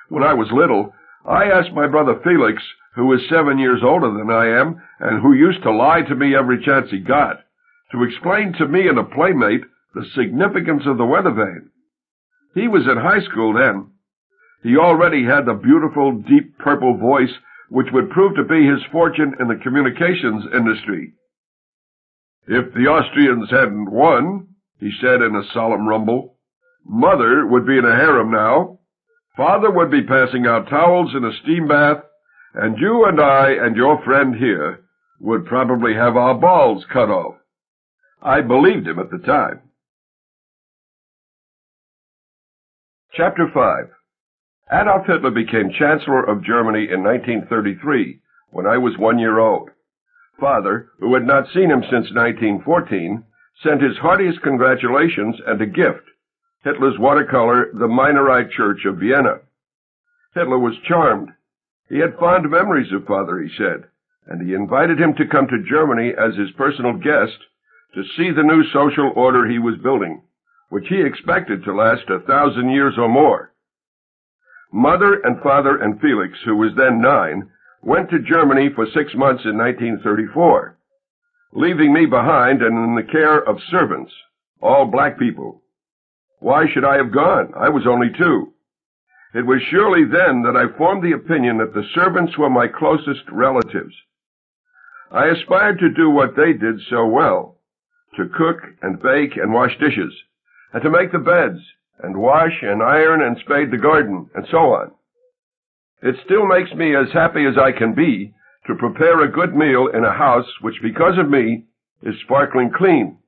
When I was little, I asked my brother Felix, who is seven years older than I am, and who used to lie to me every chance he got, to explain to me and a playmate the significance of the weather vane. He was in high school then. He already had the beautiful, deep purple voice which would prove to be his fortune in the communications industry. If the Austrians hadn't won, he said in a solemn rumble, Mother would be in a harem now, Father would be passing out towels in a steam bath, and you and I and your friend here would probably have our balls cut off. I believed him at the time. Chapter 5 Adolf Hitler became Chancellor of Germany in 1933, when I was one year old. Father, who had not seen him since 1914, sent his heartiest congratulations and a gift, Hitler's watercolor, The Minorite Church of Vienna. Hitler was charmed. He had fond memories of father, he said, and he invited him to come to Germany as his personal guest to see the new social order he was building, which he expected to last a thousand years or more. Mother and father and Felix, who was then nine, went to Germany for six months in 1934, leaving me behind and in the care of servants, all black people. Why should I have gone? I was only two. It was surely then that I formed the opinion that the servants were my closest relatives. I aspired to do what they did so well, to cook and bake and wash dishes, and to make the beds, and wash and iron and spade the garden, and so on. It still makes me as happy as I can be to prepare a good meal in a house which, because of me, is sparkling clean.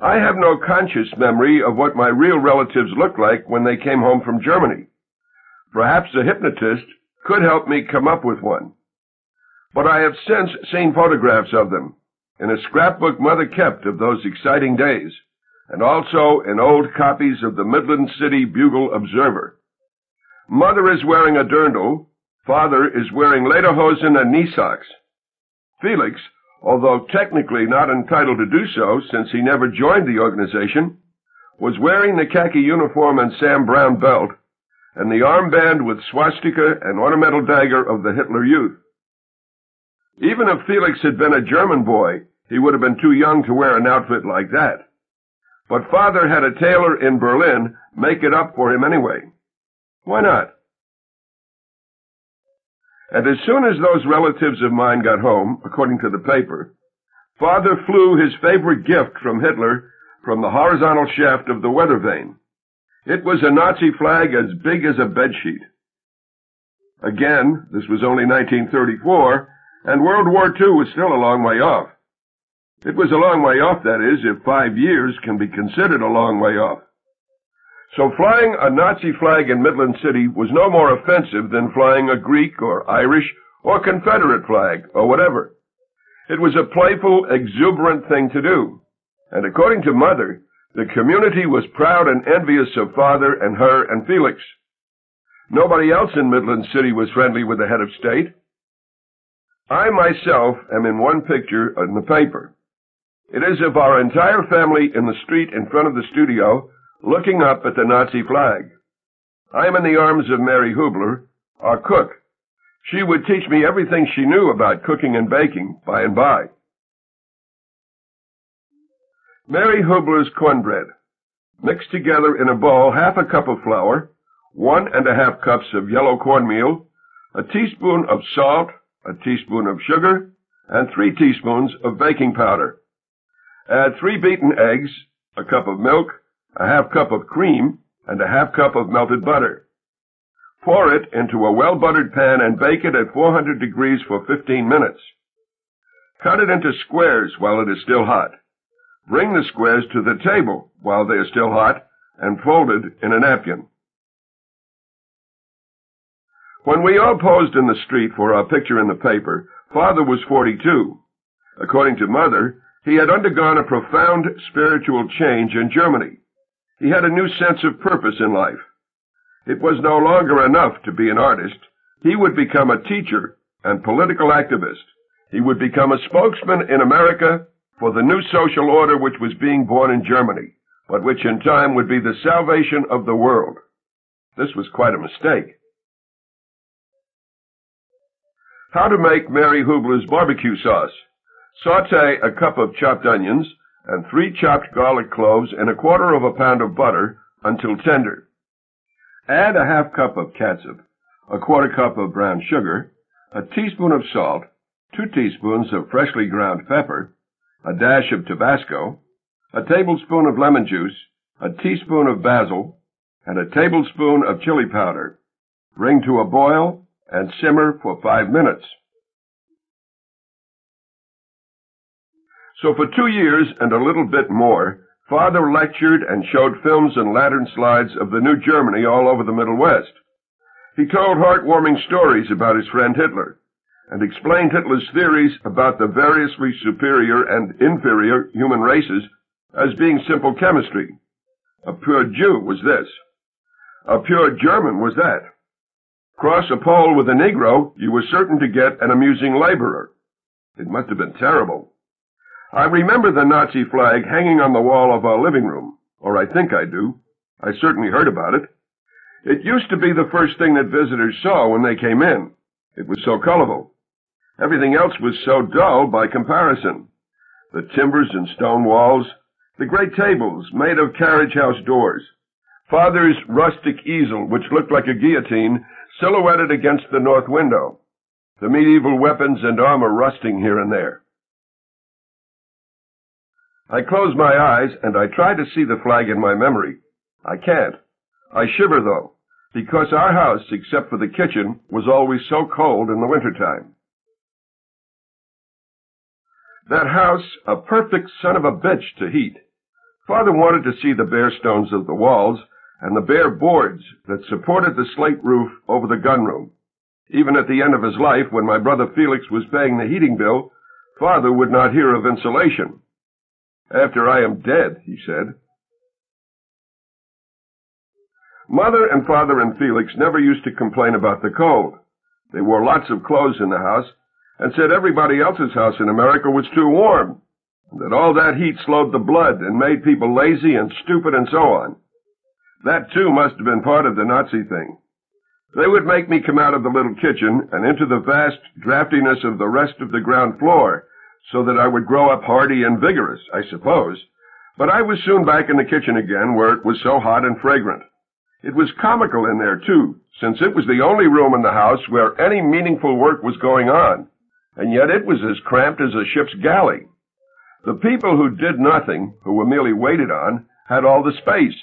I have no conscious memory of what my real relatives looked like when they came home from Germany. Perhaps a hypnotist could help me come up with one. But I have since seen photographs of them in a scrapbook mother kept of those exciting days, and also in old copies of the Midland City Bugle Observer. Mother is wearing a dirndl, father is wearing lederhosen and knee socks. Felix although technically not entitled to do so since he never joined the organization, was wearing the khaki uniform and Sam Browne belt, and the armband with swastika and ornamental dagger of the Hitler Youth. Even if Felix had been a German boy, he would have been too young to wear an outfit like that. But father had a tailor in Berlin make it up for him anyway. Why not? And as soon as those relatives of mine got home, according to the paper, father flew his favorite gift from Hitler from the horizontal shaft of the weather vane. It was a Nazi flag as big as a bedsheet. Again, this was only 1934, and World War II was still a long way off. It was a long way off, that is, if five years can be considered a long way off. So flying a Nazi flag in Midland City was no more offensive than flying a Greek or Irish or Confederate flag or whatever. It was a playful, exuberant thing to do. And according to Mother, the community was proud and envious of Father and her and Felix. Nobody else in Midland City was friendly with the head of state. I myself am in one picture in the paper. It is of our entire family in the street in front of the studio looking up at the Nazi flag. I am in the arms of Mary Hoobler, our cook. She would teach me everything she knew about cooking and baking by and by. Mary Hoobler's cornbread. Mix together in a bowl half a cup of flour, one and a half cups of yellow cornmeal, a teaspoon of salt, a teaspoon of sugar, and three teaspoons of baking powder. Add three beaten eggs, a cup of milk, a half cup of cream, and a half cup of melted butter. Pour it into a well-buttered pan and bake it at 400 degrees for 15 minutes. Cut it into squares while it is still hot. Bring the squares to the table while they are still hot and folded in a napkin. When we all posed in the street for our picture in the paper, father was 42. According to mother, he had undergone a profound spiritual change in Germany. He had a new sense of purpose in life. It was no longer enough to be an artist. He would become a teacher and political activist. He would become a spokesman in America for the new social order which was being born in Germany, but which in time would be the salvation of the world. This was quite a mistake. How to make Mary Hoobler's barbecue sauce. Saute a cup of chopped onions, and three chopped garlic cloves and a quarter of a pound of butter until tender. Add a half cup of catsup, a quarter cup of brown sugar, a teaspoon of salt, two teaspoons of freshly ground pepper, a dash of Tabasco, a tablespoon of lemon juice, a teaspoon of basil, and a tablespoon of chili powder. Bring to a boil and simmer for five minutes. So for two years and a little bit more, Father lectured and showed films and lantern slides of the new Germany all over the Middle West. He told heartwarming stories about his friend Hitler and explained Hitler's theories about the variously superior and inferior human races as being simple chemistry. A pure Jew was this. A pure German was that. Cross a pole with a Negro, you were certain to get an amusing laborer. It must have been terrible. I remember the Nazi flag hanging on the wall of our living room, or I think I do. I certainly heard about it. It used to be the first thing that visitors saw when they came in. It was so colorful. Everything else was so dull by comparison. The timbers and stone walls, the great tables made of carriage house doors, Father's rustic easel, which looked like a guillotine, silhouetted against the north window, the medieval weapons and armor rusting here and there. I close my eyes and I try to see the flag in my memory. I can't. I shiver though, because our house, except for the kitchen, was always so cold in the winter time. That house, a perfect son of a bitch to heat. Father wanted to see the bare stones of the walls and the bare boards that supported the slate roof over the gunroom. Even at the end of his life, when my brother Felix was paying the heating bill, Father would not hear of insulation. After I am dead, he said. Mother and father and Felix never used to complain about the cold. They wore lots of clothes in the house and said everybody else's house in America was too warm, and that all that heat slowed the blood and made people lazy and stupid and so on. That too must have been part of the Nazi thing. They would make me come out of the little kitchen and into the vast draftiness of the rest of the ground floor, so that I would grow up hardy and vigorous, I suppose. But I was soon back in the kitchen again, where it was so hot and fragrant. It was comical in there, too, since it was the only room in the house where any meaningful work was going on, and yet it was as cramped as a ship's galley. The people who did nothing, who were merely waited on, had all the space,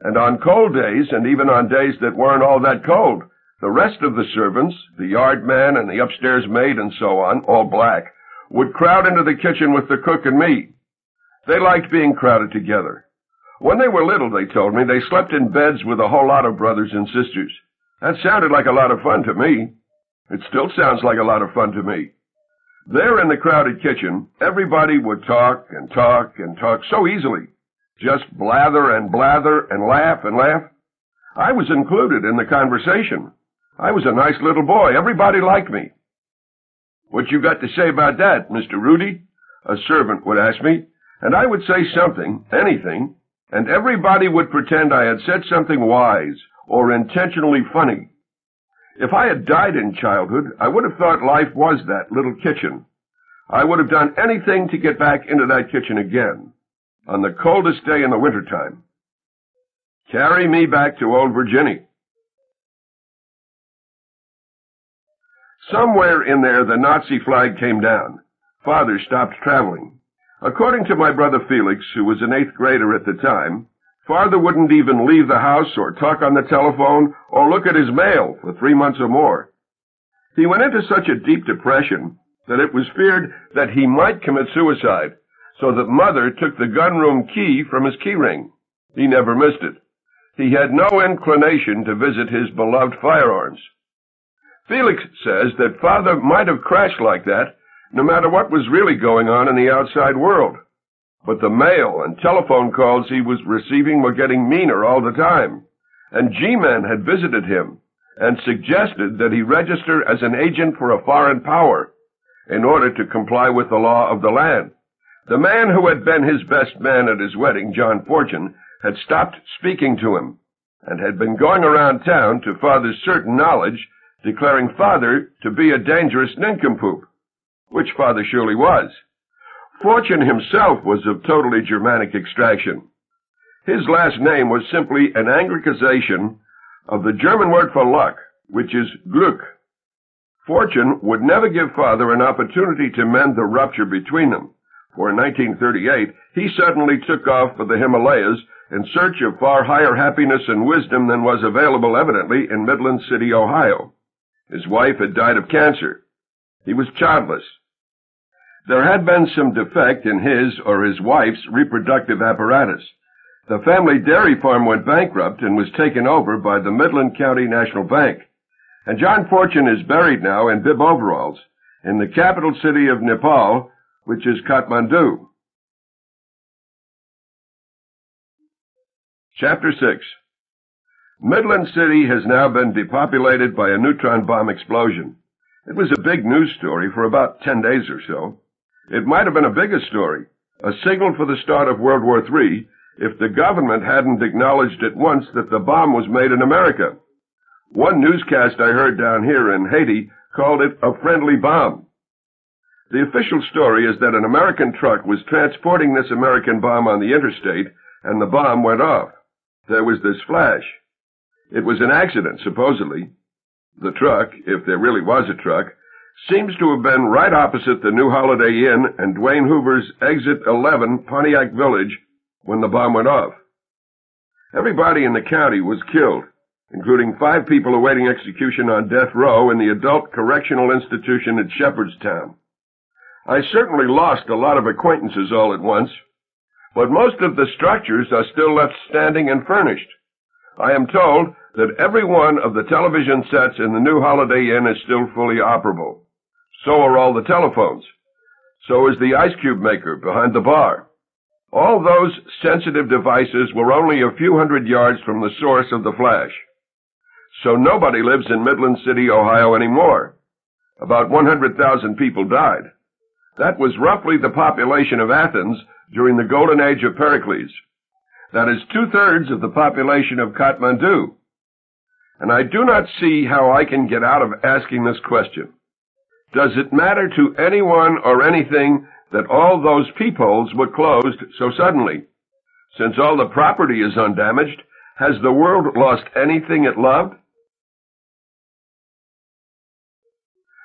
and on cold days, and even on days that weren't all that cold, the rest of the servants, the yard man and the upstairs maid and so on, all black, would crowd into the kitchen with the cook and me. They liked being crowded together. When they were little, they told me, they slept in beds with a whole lot of brothers and sisters. That sounded like a lot of fun to me. It still sounds like a lot of fun to me. There in the crowded kitchen, everybody would talk and talk and talk so easily. Just blather and blather and laugh and laugh. I was included in the conversation. I was a nice little boy. Everybody liked me. What you got to say about that, Mr. Rudy? A servant would ask me, and I would say something, anything, and everybody would pretend I had said something wise or intentionally funny. If I had died in childhood, I would have thought life was that little kitchen. I would have done anything to get back into that kitchen again on the coldest day in the wintertime. Carry me back to old Virginia. Somewhere in there the Nazi flag came down. Father stopped traveling. According to my brother Felix, who was an eighth grader at the time, father wouldn't even leave the house or talk on the telephone or look at his mail for three months or more. He went into such a deep depression that it was feared that he might commit suicide so that mother took the gunroom key from his key ring. He never missed it. He had no inclination to visit his beloved firearms. Felix says that father might have crashed like that no matter what was really going on in the outside world. But the mail and telephone calls he was receiving were getting meaner all the time. And G-Men had visited him and suggested that he register as an agent for a foreign power in order to comply with the law of the land. The man who had been his best man at his wedding, John Fortune, had stopped speaking to him, and had been going around town to father's certain knowledge, declaring father to be a dangerous nincompoop, which father surely was. Fortune himself was of totally Germanic extraction. His last name was simply an anglicization of the German word for luck, which is Glück. Fortune would never give father an opportunity to mend the rupture between them for in 1938 he suddenly took off for the Himalayas in search of far higher happiness and wisdom than was available evidently in Midland City, Ohio. His wife had died of cancer. He was childless. There had been some defect in his or his wife's reproductive apparatus. The family dairy farm went bankrupt and was taken over by the Midland County National Bank. And John Fortune is buried now in bib overalls in the capital city of Nepal, which is Kathmandu. Chapter 6 Midland City has now been depopulated by a neutron bomb explosion. It was a big news story for about ten days or so. It might have been a bigger story, a signal for the start of World War III, if the government hadn't acknowledged at once that the bomb was made in America. One newscast I heard down here in Haiti called it a friendly bomb. The official story is that an American truck was transporting this American bomb on the interstate, and the bomb went off. There was this flash. It was an accident, supposedly. The truck, if there really was a truck, seems to have been right opposite the New Holiday Inn and Dwayne Hoover's Exit 11 Pontiac Village when the bomb went off. Everybody in the county was killed, including five people awaiting execution on death row in the adult correctional institution at Shepherdstown. I certainly lost a lot of acquaintances all at once, but most of the structures are still left standing and furnished. I am told that every one of the television sets in the new Holiday Inn is still fully operable. So are all the telephones. So is the ice cube maker behind the bar. All those sensitive devices were only a few hundred yards from the source of the flash. So nobody lives in Midland City, Ohio anymore. About 100,000 people died. That was roughly the population of Athens during the golden age of Pericles. That is two-thirds of the population of Kathmandu. And I do not see how I can get out of asking this question. Does it matter to anyone or anything that all those peepholes were closed so suddenly. Since all the property is undamaged, has the world lost anything it loved?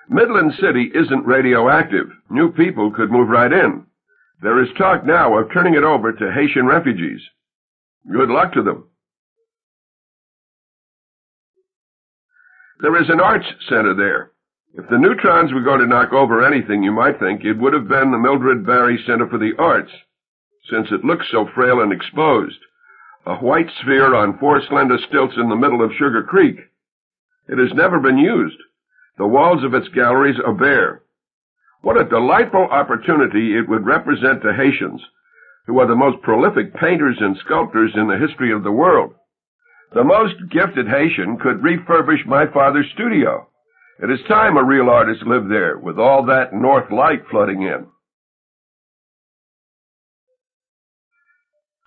Midland City isn't radioactive. New people could move right in. There is talk now of turning it over to Haitian refugees. Good luck to them. There is an arts center there. If the neutrons were going to knock over anything, you might think it would have been the Mildred Barry Center for the Arts, since it looks so frail and exposed. A white sphere on four slender stilts in the middle of Sugar Creek. It has never been used. The walls of its galleries are bare. What a delightful opportunity it would represent to Haitians, who are the most prolific painters and sculptors in the history of the world. The most gifted Haitian could refurbish my father's studio it is time a real artist lived there, with all that north light flooding in.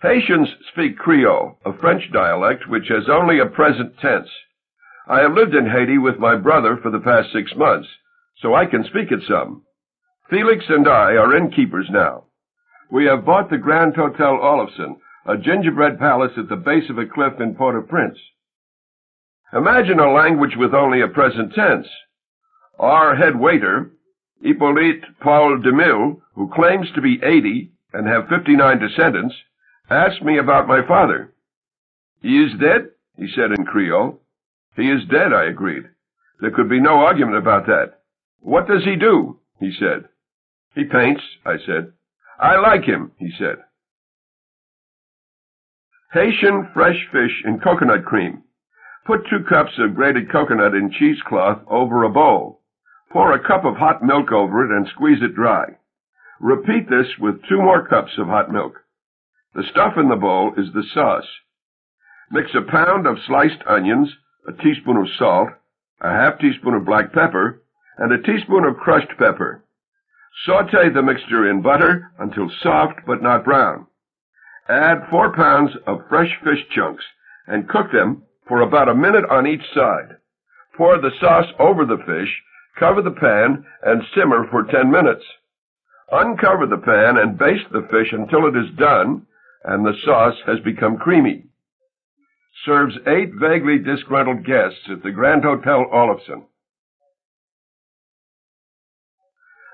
Haitians speak Creole, a French dialect which has only a present tense. I have lived in Haiti with my brother for the past six months, so I can speak it some. Felix and I are innkeepers now. We have bought the Grand Hotel Oloffson, a gingerbread palace at the base of a cliff in Port-au-Prince. Imagine a language with only a present tense. Our head waiter, Hippolyte Paul DeMille, who claims to be 80 and have 59 descendants, asked me about my father. He is dead, he said in Creole. He is dead, I agreed. There could be no argument about that. What does he do? he said. He paints, I said. I like him, he said. Haitian fresh fish in coconut cream. Put two cups of grated coconut in cheesecloth over a bowl. Pour a cup of hot milk over it and squeeze it dry. Repeat this with two more cups of hot milk. The stuff in the bowl is the sauce. Mix a pound of sliced onions, a teaspoon of salt, a half teaspoon of black pepper, and a teaspoon of crushed pepper. Saute the mixture in butter until soft but not brown. Add four pounds of fresh fish chunks and cook them for about a minute on each side. Pour the sauce over the fish Cover the pan and simmer for 10 minutes. Uncover the pan and baste the fish until it is done and the sauce has become creamy. Serves eight vaguely disgruntled guests at the Grand Hotel Oloffson.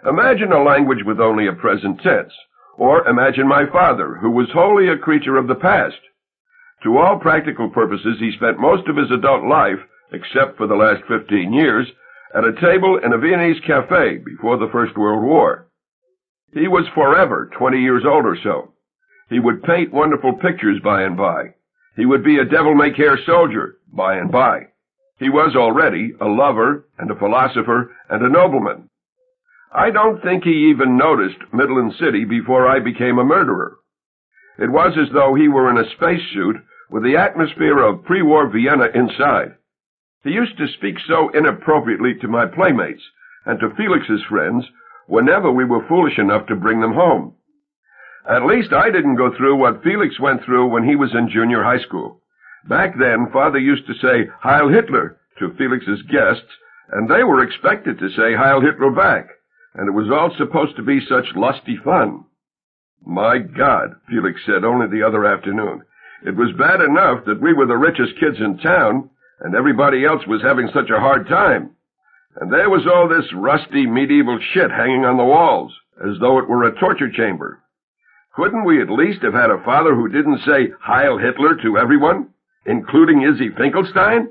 Imagine a language with only a present tense. Or imagine my father, who was wholly a creature of the past. To all practical purposes, he spent most of his adult life, except for the last 15 years, at a table in a Viennese cafe before the First World War. He was forever twenty years old or so. He would paint wonderful pictures by and by. He would be a devil-may-care soldier by and by. He was already a lover and a philosopher and a nobleman. I don't think he even noticed Midland City before I became a murderer. It was as though he were in a spacesuit with the atmosphere of pre-war Vienna inside. He used to speak so inappropriately to my playmates and to Felix's friends whenever we were foolish enough to bring them home. At least I didn't go through what Felix went through when he was in junior high school. Back then, Father used to say, Heil Hitler, to Felix's guests, and they were expected to say Heil Hitler back, and it was all supposed to be such lusty fun. My God, Felix said only the other afternoon. It was bad enough that we were the richest kids in town, and everybody else was having such a hard time. And there was all this rusty medieval shit hanging on the walls, as though it were a torture chamber. Couldn't we at least have had a father who didn't say Heil Hitler to everyone, including Izzy Finkelstein?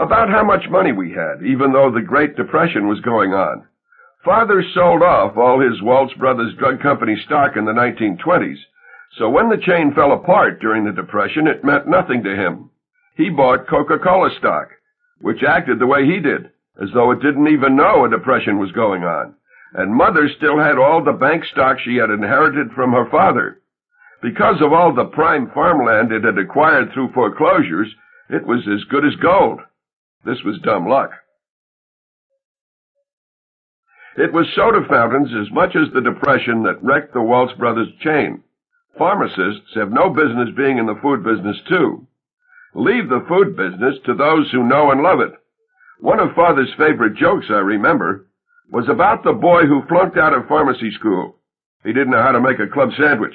About how much money we had, even though the Great Depression was going on. Father sold off all his Waltz Brothers Drug Company stock in the 1920s, so when the chain fell apart during the Depression, it meant nothing to him. He bought Coca-Cola stock, which acted the way he did, as though it didn't even know a depression was going on. And Mother still had all the bank stock she had inherited from her father. Because of all the prime farmland it had acquired through foreclosures, it was as good as gold. This was dumb luck. It was soda fountains as much as the Depression that wrecked the Waltz Brothers chain. Pharmacists have no business being in the food business too. Leave the food business to those who know and love it. One of Father's favorite jokes, I remember, was about the boy who flunked out of pharmacy school. He didn't know how to make a club sandwich.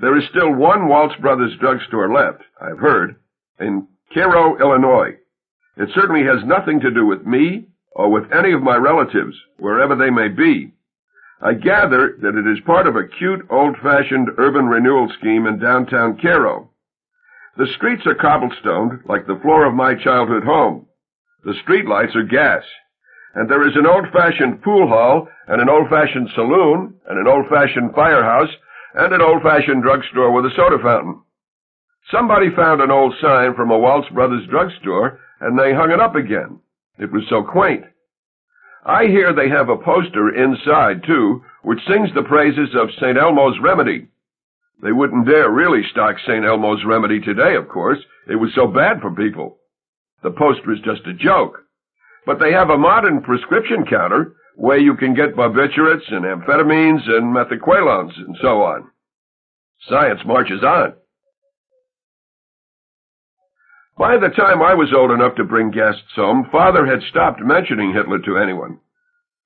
There is still one Waltz Brothers drugstore left, I've heard, in Cairo, Illinois. It certainly has nothing to do with me or with any of my relatives, wherever they may be. I gather that it is part of a cute, old-fashioned urban renewal scheme in downtown Cairo. The streets are cobblestoned, like the floor of my childhood home. The street lights are gas. And there is an old-fashioned pool hall, and an old-fashioned saloon, and an old-fashioned firehouse, and an old-fashioned drugstore with a soda fountain. Somebody found an old sign from a Waltz Brothers drugstore and they hung it up again. It was so quaint. I hear they have a poster inside, too, which sings the praises of St. Elmo's Remedy. They wouldn't dare really stock St. Elmo's Remedy today, of course. It was so bad for people. The poster is just a joke. But they have a modern prescription counter where you can get barbiturates and amphetamines and methaqualones and so on. Science marches on. By the time I was old enough to bring guests home, Father had stopped mentioning Hitler to anyone.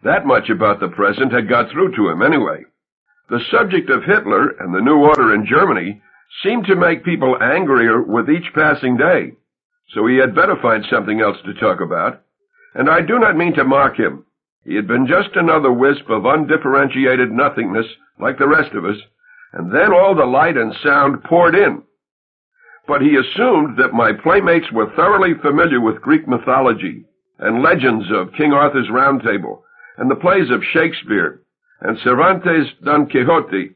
That much about the present had got through to him anyway. The subject of Hitler and the New Order in Germany seemed to make people angrier with each passing day, so he had better find something else to talk about. And I do not mean to mock him. He had been just another wisp of undifferentiated nothingness, like the rest of us, and then all the light and sound poured in but he assumed that my playmates were thoroughly familiar with Greek mythology and legends of King Arthur's Round Table and the plays of Shakespeare and Cervantes' Don Quixote,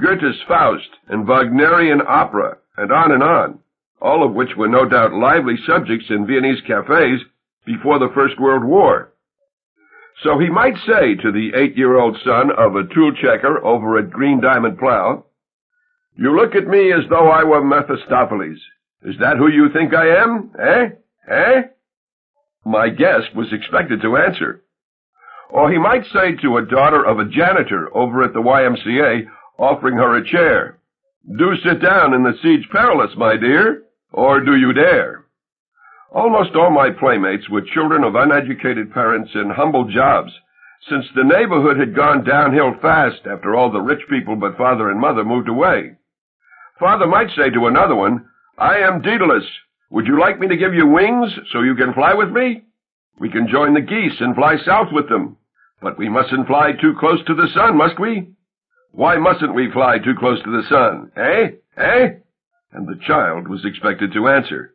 Goethe's Faust and Wagnerian opera, and on and on, all of which were no doubt lively subjects in Viennese cafes before the First World War. So he might say to the eight-year-old son of a tool checker over at Green Diamond Plow, you look at me as though I were Mephistopheles. Is that who you think I am? Eh? Eh? My guest was expected to answer. Or he might say to a daughter of a janitor over at the YMCA, offering her a chair, Do sit down in the Siege Perilous, my dear, or do you dare? Almost all my playmates were children of uneducated parents in humble jobs, since the neighborhood had gone downhill fast after all the rich people but father and mother moved away. Father might say to another one, I am Daedalus. Would you like me to give you wings so you can fly with me? We can join the geese and fly south with them. But we mustn't fly too close to the sun, must we? Why mustn't we fly too close to the sun? Eh? Eh? And the child was expected to answer.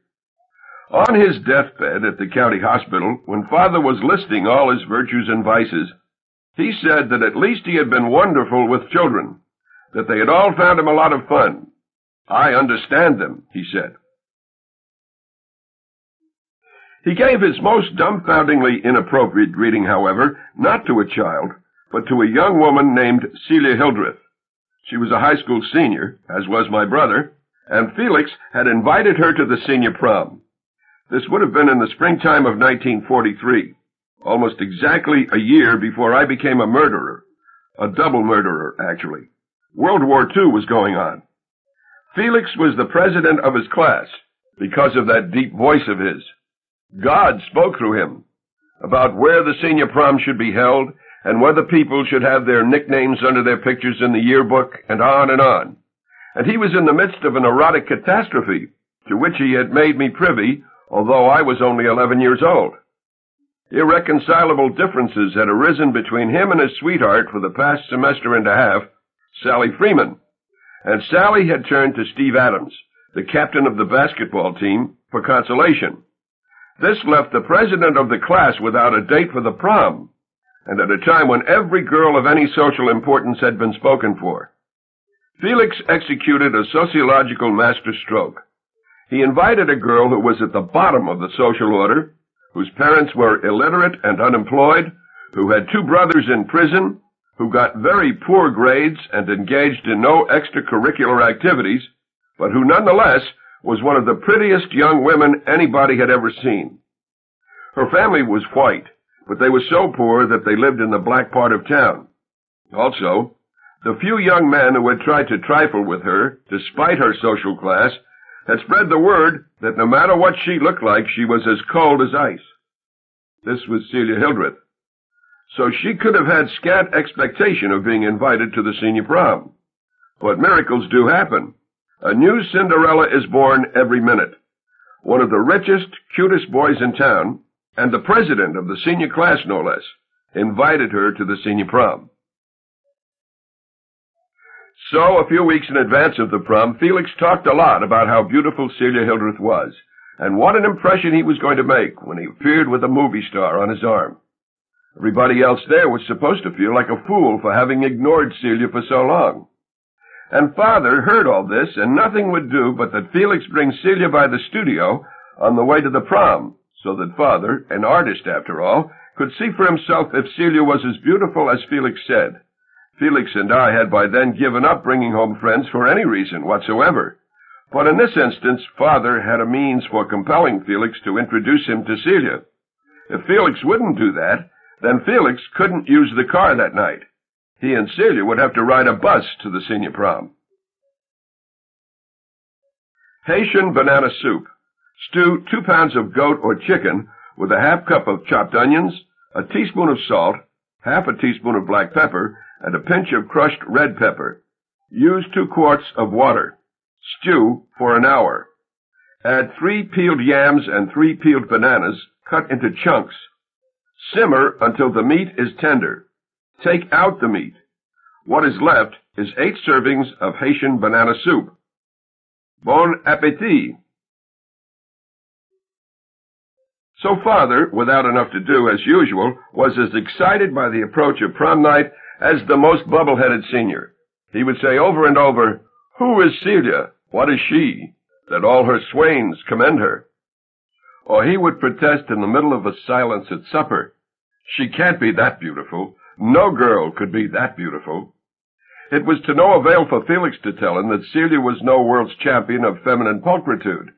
On his deathbed at the county hospital, when father was listing all his virtues and vices, he said that at least he had been wonderful with children, that they had all found him a lot of fun. I understand them, he said. He gave his most dumbfoundingly inappropriate greeting, however, not to a child, but to a young woman named Celia Hildreth. She was a high school senior, as was my brother, and Felix had invited her to the senior prom. This would have been in the springtime of 1943, almost exactly a year before I became a murderer. A double murderer, actually. World War II was going on. Felix was the president of his class because of that deep voice of his. God spoke through him about where the senior prom should be held and whether people should have their nicknames under their pictures in the yearbook and on and on. And he was in the midst of an erotic catastrophe to which he had made me privy, although I was only 11 years old. Irreconcilable differences had arisen between him and his sweetheart for the past semester and a half, Sally Freeman. And Sally had turned to Steve Adams, the captain of the basketball team, for consolation. This left the president of the class without a date for the prom, and at a time when every girl of any social importance had been spoken for. Felix executed a sociological masterstroke. He invited a girl who was at the bottom of the social order, whose parents were illiterate and unemployed, who had two brothers in prison, who got very poor grades and engaged in no extracurricular activities, but who nonetheless was one of the prettiest young women anybody had ever seen. Her family was white, but they were so poor that they lived in the black part of town. Also, the few young men who had tried to trifle with her, despite her social class, had spread the word that no matter what she looked like, she was as cold as ice. This was Celia Hildreth. So she could have had scant expectation of being invited to the senior prom. But miracles do happen. A new Cinderella is born every minute. One of the richest, cutest boys in town and the president of the senior class, no less, invited her to the senior prom. So, a few weeks in advance of the prom, Felix talked a lot about how beautiful Celia Hildreth was, and what an impression he was going to make when he appeared with a movie star on his arm. Everybody else there was supposed to feel like a fool for having ignored Celia for so long. And father heard all this, and nothing would do but that Felix bring Celia by the studio on the way to the prom, so that father, an artist after all, could see for himself if Celia was as beautiful as Felix said. Felix and I had by then given up bringing home friends for any reason whatsoever. But in this instance, father had a means for compelling Felix to introduce him to Celia. If Felix wouldn't do that, then Felix couldn't use the car that night. He and Celia would have to ride a bus to the senior prom. Haitian banana soup. Stew two pounds of goat or chicken with a half cup of chopped onions, a teaspoon of salt, half a teaspoon of black pepper, and a pinch of crushed red pepper. Use two quarts of water. Stew for an hour. Add three peeled yams and three peeled bananas cut into chunks. Simmer until the meat is tender. Take out the meat. What is left is eight servings of Haitian banana soup. Bon appetit! So father, without enough to do as usual, was as excited by the approach of prom night as the most bubble-headed senior. He would say over and over, Who is Celia? What is she? That all her swains commend her. Or he would protest in the middle of a silence at supper, She can't be that beautiful. No girl could be that beautiful. It was to no avail for Felix to tell him that Celia was no world's champion of feminine pulchritude.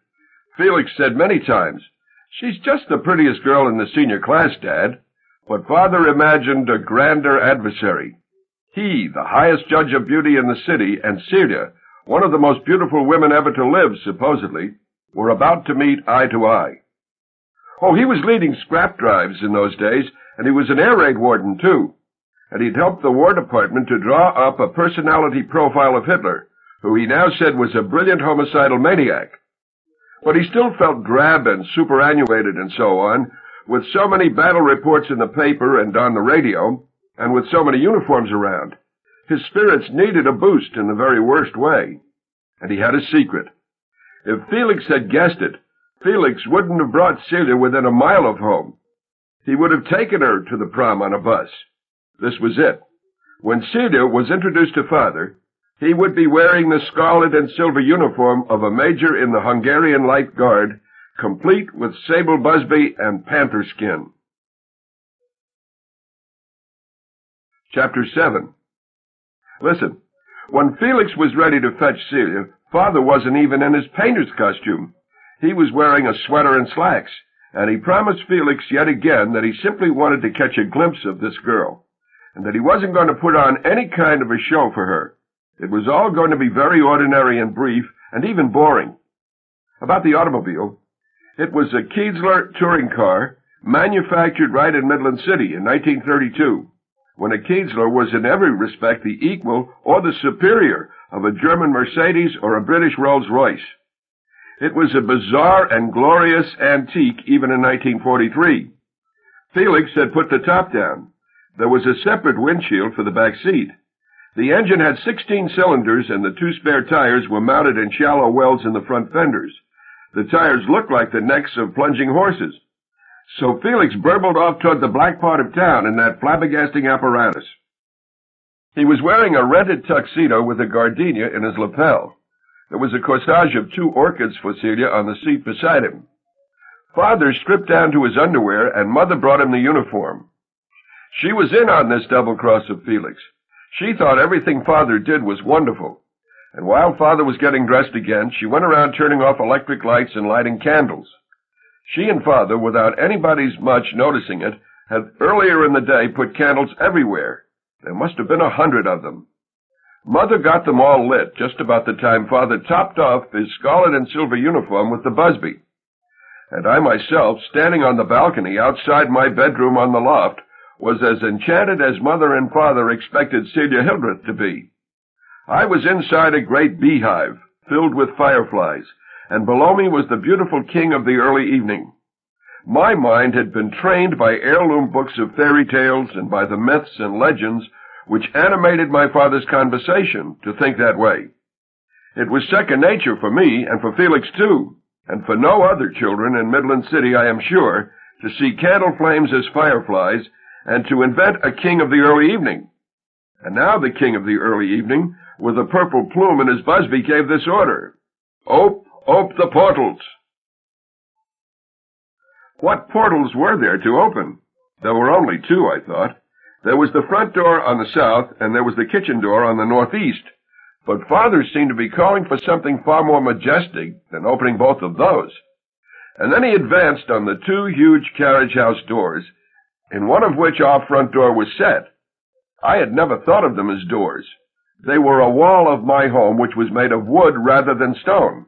Felix said many times, She's just the prettiest girl in the senior class, Dad. But father imagined a grander adversary. He, the highest judge of beauty in the city, and Celia, one of the most beautiful women ever to live, supposedly, were about to meet eye to eye. Oh, he was leading scrap drives in those days, and he was an air raid warden, too. And he'd helped the War Department to draw up a personality profile of Hitler, who he now said was a brilliant homicidal maniac. But he still felt drab and superannuated and so on, with so many battle reports in the paper and on the radio, and with so many uniforms around. His spirits needed a boost in the very worst way. And he had a secret. If Felix had guessed it, Felix wouldn't have brought Celia within a mile of home. He would have taken her to the prom on a bus. This was it. When Celia was introduced to father, he would be wearing the scarlet and silver uniform of a major in the Hungarian Light Guard, complete with sable busby and panther skin. Chapter 7 Listen, when Felix was ready to fetch Celia, father wasn't even in his painter's costume. He was wearing a sweater and slacks, and he promised Felix yet again that he simply wanted to catch a glimpse of this girl, and that he wasn't going to put on any kind of a show for her. It was all going to be very ordinary and brief, and even boring. About the automobile, it was a Keedsler touring car, manufactured right in Midland City in 1932, when a Keedsler was in every respect the equal or the superior of a German Mercedes or a British Rolls-Royce. It was a bizarre and glorious antique even in 1943. Felix had put the top down. There was a separate windshield for the back seat. The engine had 16 cylinders and the two spare tires were mounted in shallow wells in the front fenders. The tires looked like the necks of plunging horses. So Felix burbled off toward the black part of town in that flabbergasting apparatus. He was wearing a rented tuxedo with a gardenia in his lapel. There was a corsage of two orchids for Celia on the seat beside him. Father stripped down to his underwear and mother brought him the uniform. She was in on this double cross of Felix. She thought everything Father did was wonderful. And while Father was getting dressed again, she went around turning off electric lights and lighting candles. She and Father, without anybody's much noticing it, had earlier in the day put candles everywhere. There must have been a hundred of them. Mother got them all lit just about the time Father topped off his scarlet and silver uniform with the busby. And I myself, standing on the balcony outside my bedroom on the loft, was as enchanted as mother and father expected Celia Hildreth to be. I was inside a great beehive, filled with fireflies, and below me was the beautiful king of the early evening. My mind had been trained by heirloom books of fairy tales and by the myths and legends which animated my father's conversation to think that way. It was second nature for me, and for Felix too, and for no other children in Midland City, I am sure, to see candle flames as fireflies and to invent a king of the early evening. And now the king of the early evening, with a purple plume in his busby, gave this order. Ope, ope the portals. What portals were there to open? There were only two, I thought. There was the front door on the south, and there was the kitchen door on the northeast. But father seemed to be calling for something far more majestic than opening both of those. And then he advanced on the two huge carriage house doors in one of which our front door was set. I had never thought of them as doors. They were a wall of my home which was made of wood rather than stone.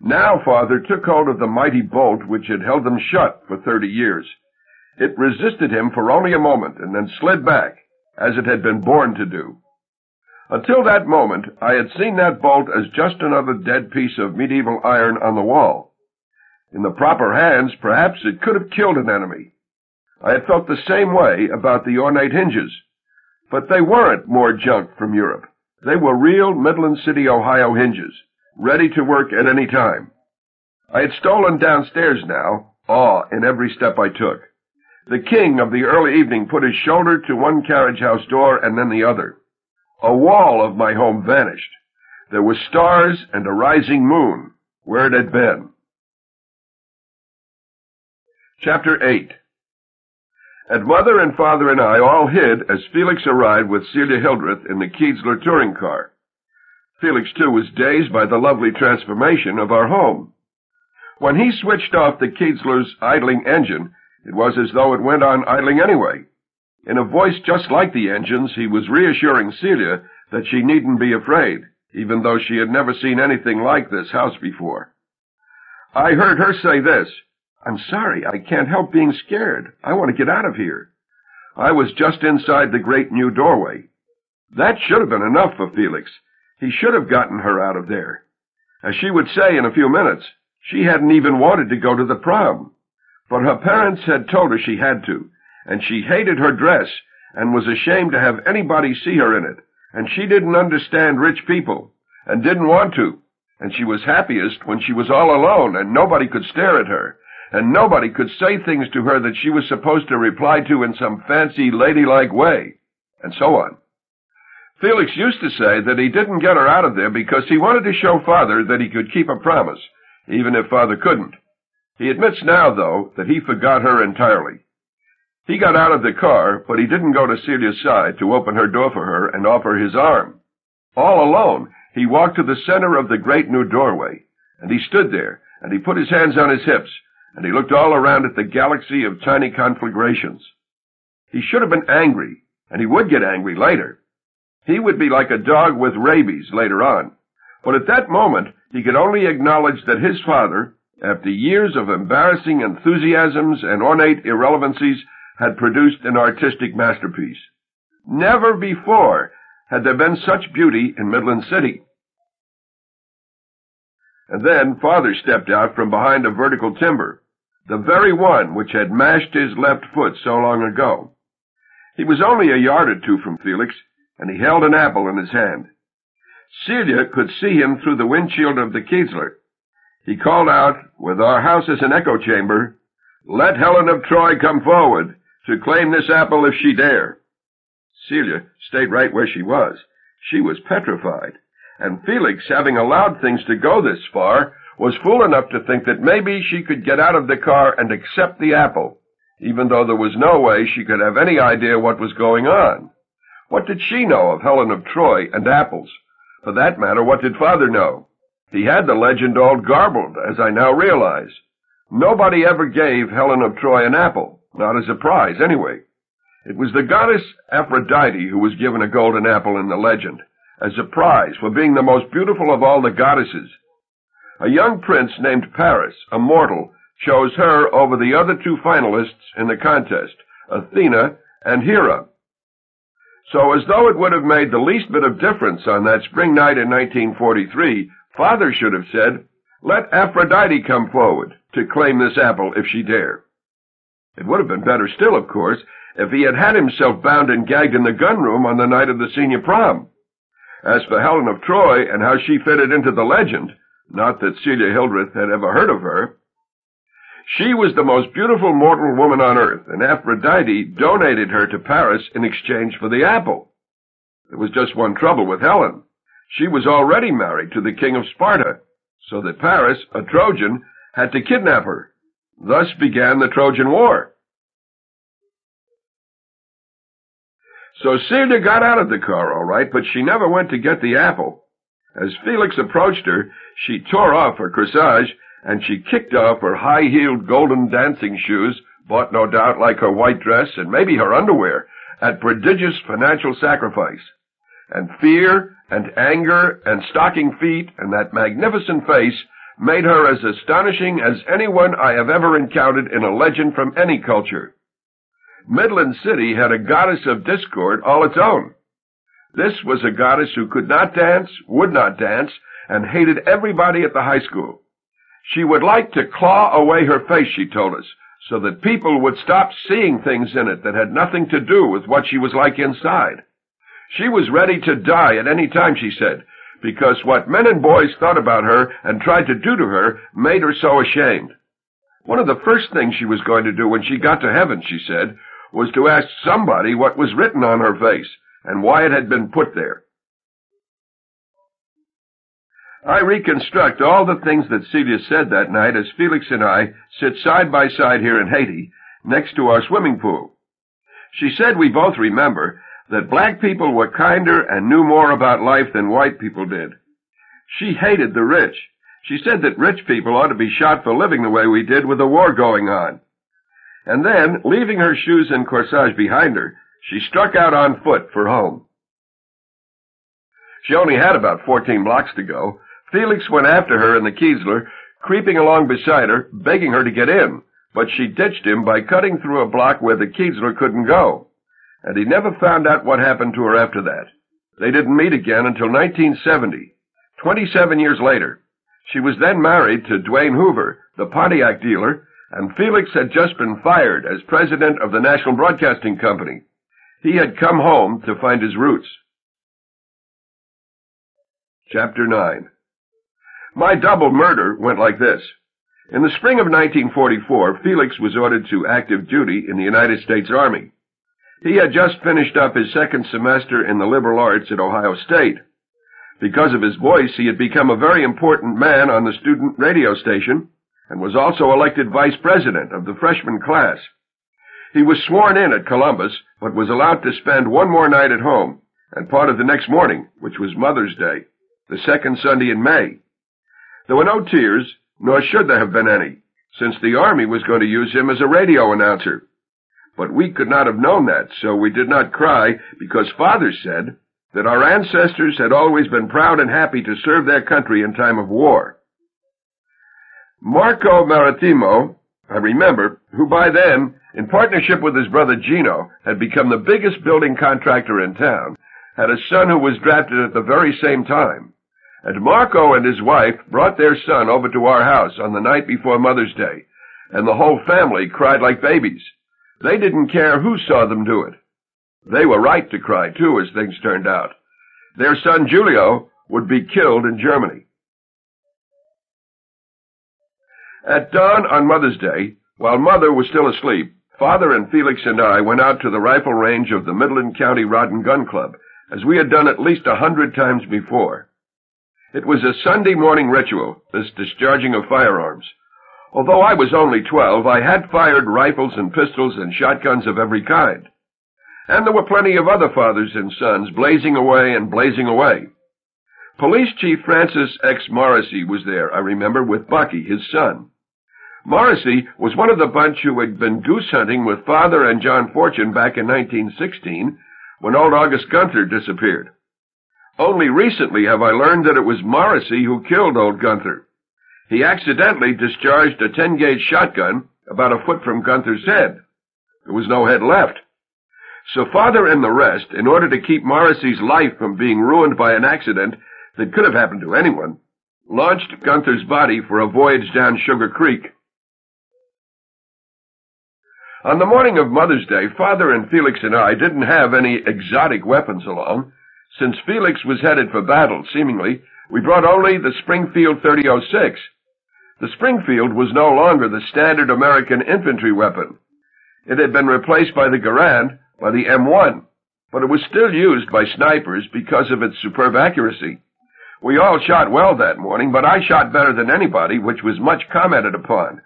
Now father took hold of the mighty bolt which had held them shut for thirty years. It resisted him for only a moment and then slid back, as it had been born to do. Until that moment, I had seen that bolt as just another dead piece of medieval iron on the wall. In the proper hands, perhaps it could have killed an enemy. I had felt the same way about the ornate hinges. But they weren't more junk from Europe. They were real Midland City, Ohio hinges, ready to work at any time. I had stolen downstairs now, awe in every step I took. The king of the early evening put his shoulder to one carriage house door and then the other. A wall of my home vanished. There were stars and a rising moon where it had been. Chapter 8 and mother and father and I all hid as Felix arrived with Celia Hildreth in the Keedsler touring car. Felix, too, was dazed by the lovely transformation of our home. When he switched off the Keedsler's idling engine, it was as though it went on idling anyway. In a voice just like the engine's, he was reassuring Celia that she needn't be afraid, even though she had never seen anything like this house before. I heard her say this, I'm sorry, I can't help being scared. I want to get out of here. I was just inside the great new doorway. That should have been enough for Felix. He should have gotten her out of there. As she would say in a few minutes, she hadn't even wanted to go to the prom. But her parents had told her she had to, and she hated her dress and was ashamed to have anybody see her in it, and she didn't understand rich people, and didn't want to. and she was happiest when she was all alone and nobody could stare at her, and nobody could say things to her that she was supposed to reply to in some fancy ladylike way, and so on. Felix used to say that he didn't get her out of there because he wanted to show Father that he could keep a promise, even if Father couldn't. He admits now, though, that he forgot her entirely. He got out of the car, but he didn't go to Celia's side to open her door for her and offer his arm. All alone, he walked to the center of the great new doorway, and he stood there, and he put his hands on his hips, and he looked all around at the galaxy of tiny conflagrations. He should have been angry, and he would get angry later. He would be like a dog with rabies later on. But at that moment, he could only acknowledge that his father, after years of embarrassing enthusiasms and ornate irrelevancies, had produced an artistic masterpiece. Never before had there been such beauty in Midland City. And then father stepped out from behind a vertical timber, the very one which had mashed his left foot so long ago. He was only a yard or two from Felix, and he held an apple in his hand. Celia could see him through the windshield of the Keedsler. He called out, with our house as an echo chamber, Let Helen of Troy come forward to claim this apple if she dare. Celia stayed right where she was. She was petrified. And Felix, having allowed things to go this far, was fool enough to think that maybe she could get out of the car and accept the apple, even though there was no way she could have any idea what was going on. What did she know of Helen of Troy and apples? For that matter, what did father know? He had the legend all garbled, as I now realize. Nobody ever gave Helen of Troy an apple, not as a prize, anyway. It was the goddess Aphrodite who was given a golden apple in the legend, as a prize for being the most beautiful of all the goddesses. A young prince named Paris, a mortal, chose her over the other two finalists in the contest, Athena and Hera. So as though it would have made the least bit of difference on that spring night in 1943, father should have said, let Aphrodite come forward to claim this apple if she dare. It would have been better still, of course, if he had had himself bound and gagged in the gunroom on the night of the senior prom. As for Helen of Troy and how she fitted into the legend, not that Celia Hildreth had ever heard of her, she was the most beautiful mortal woman on earth, and Aphrodite donated her to Paris in exchange for the apple. There was just one trouble with Helen. She was already married to the king of Sparta, so that Paris, a Trojan, had to kidnap her. Thus began the Trojan War. So Celia got out of the car all right, but she never went to get the apple. As Felix approached her, she tore off her corsage and she kicked off her high-heeled golden dancing shoes, bought no doubt like her white dress and maybe her underwear, at prodigious financial sacrifice. And fear and anger and stocking feet and that magnificent face made her as astonishing as anyone I have ever encountered in a legend from any culture. Midland City had a goddess of discord all its own. This was a goddess who could not dance, would not dance, and hated everybody at the high school. She would like to claw away her face, she told us, so that people would stop seeing things in it that had nothing to do with what she was like inside. She was ready to die at any time, she said, because what men and boys thought about her and tried to do to her made her so ashamed. One of the first things she was going to do when she got to heaven, she said, was to ask somebody what was written on her face and why it had been put there. I reconstruct all the things that Celia said that night as Felix and I sit side by side here in Haiti, next to our swimming pool. She said we both remember that black people were kinder and knew more about life than white people did. She hated the rich. She said that rich people ought to be shot for living the way we did with the war going on. And then, leaving her shoes and corsage behind her, she struck out on foot for home. She only had about fourteen blocks to go, Felix went after her in the Keedsler, creeping along beside her, begging her to get in, but she ditched him by cutting through a block where the Keedsler couldn't go. And he never found out what happened to her after that. They didn't meet again until 1970, 27 years later. She was then married to Dwayne Hoover, the Pontiac dealer, and Felix had just been fired as president of the National Broadcasting Company. He had come home to find his roots. Chapter 9 My double murder went like this. In the spring of 1944, Felix was ordered to active duty in the United States Army. He had just finished up his second semester in the liberal arts at Ohio State. Because of his voice, he had become a very important man on the student radio station and was also elected vice president of the freshman class. He was sworn in at Columbus, but was allowed to spend one more night at home and part of the next morning, which was Mother's Day, the second Sunday in May. There were no tears, nor should there have been any, since the Army was going to use him as a radio announcer. But we could not have known that, so we did not cry because Father said that our ancestors had always been proud and happy to serve their country in time of war. Marco Maritimo, I remember, who by then, in partnership with his brother Gino, had become the biggest building contractor in town, had a son who was drafted at the very same time. And Marco and his wife brought their son over to our house on the night before Mother's Day, and the whole family cried like babies. They didn't care who saw them do it. They were right to cry, too, as things turned out. Their son Julio would be killed in Germany. At dawn on Mother's Day, while Mother was still asleep, Father and Felix and I went out to the rifle range of the Midland County Rod and Gun Club, as we had done at least a hundred times before. It was a Sunday morning ritual, this discharging of firearms. Although I was only twelve, I had fired rifles and pistols and shotguns of every kind. And there were plenty of other fathers and sons blazing away and blazing away. Police Chief Francis X. Morrissey was there, I remember, with Bucky, his son. Morrissey was one of the bunch who had been goose hunting with Father and John Fortune back in 1916 when old August Gunther disappeared. Only recently have I learned that it was Morrissey who killed old Gunther. He accidentally discharged a 10-gauge shotgun about a foot from Gunther's head. There was no head left. So father and the rest, in order to keep Morrissey's life from being ruined by an accident that could have happened to anyone, launched Gunther's body for a voyage down Sugar Creek. On the morning of Mother's Day, Father and Felix and I didn't have any exotic weapons along. Since Felix was headed for battle, seemingly, we brought only the Springfield 3006. The Springfield was no longer the standard American infantry weapon. It had been replaced by the Garand, by the M1, but it was still used by snipers because of its superb accuracy. We all shot well that morning, but I shot better than anybody, which was much commented upon.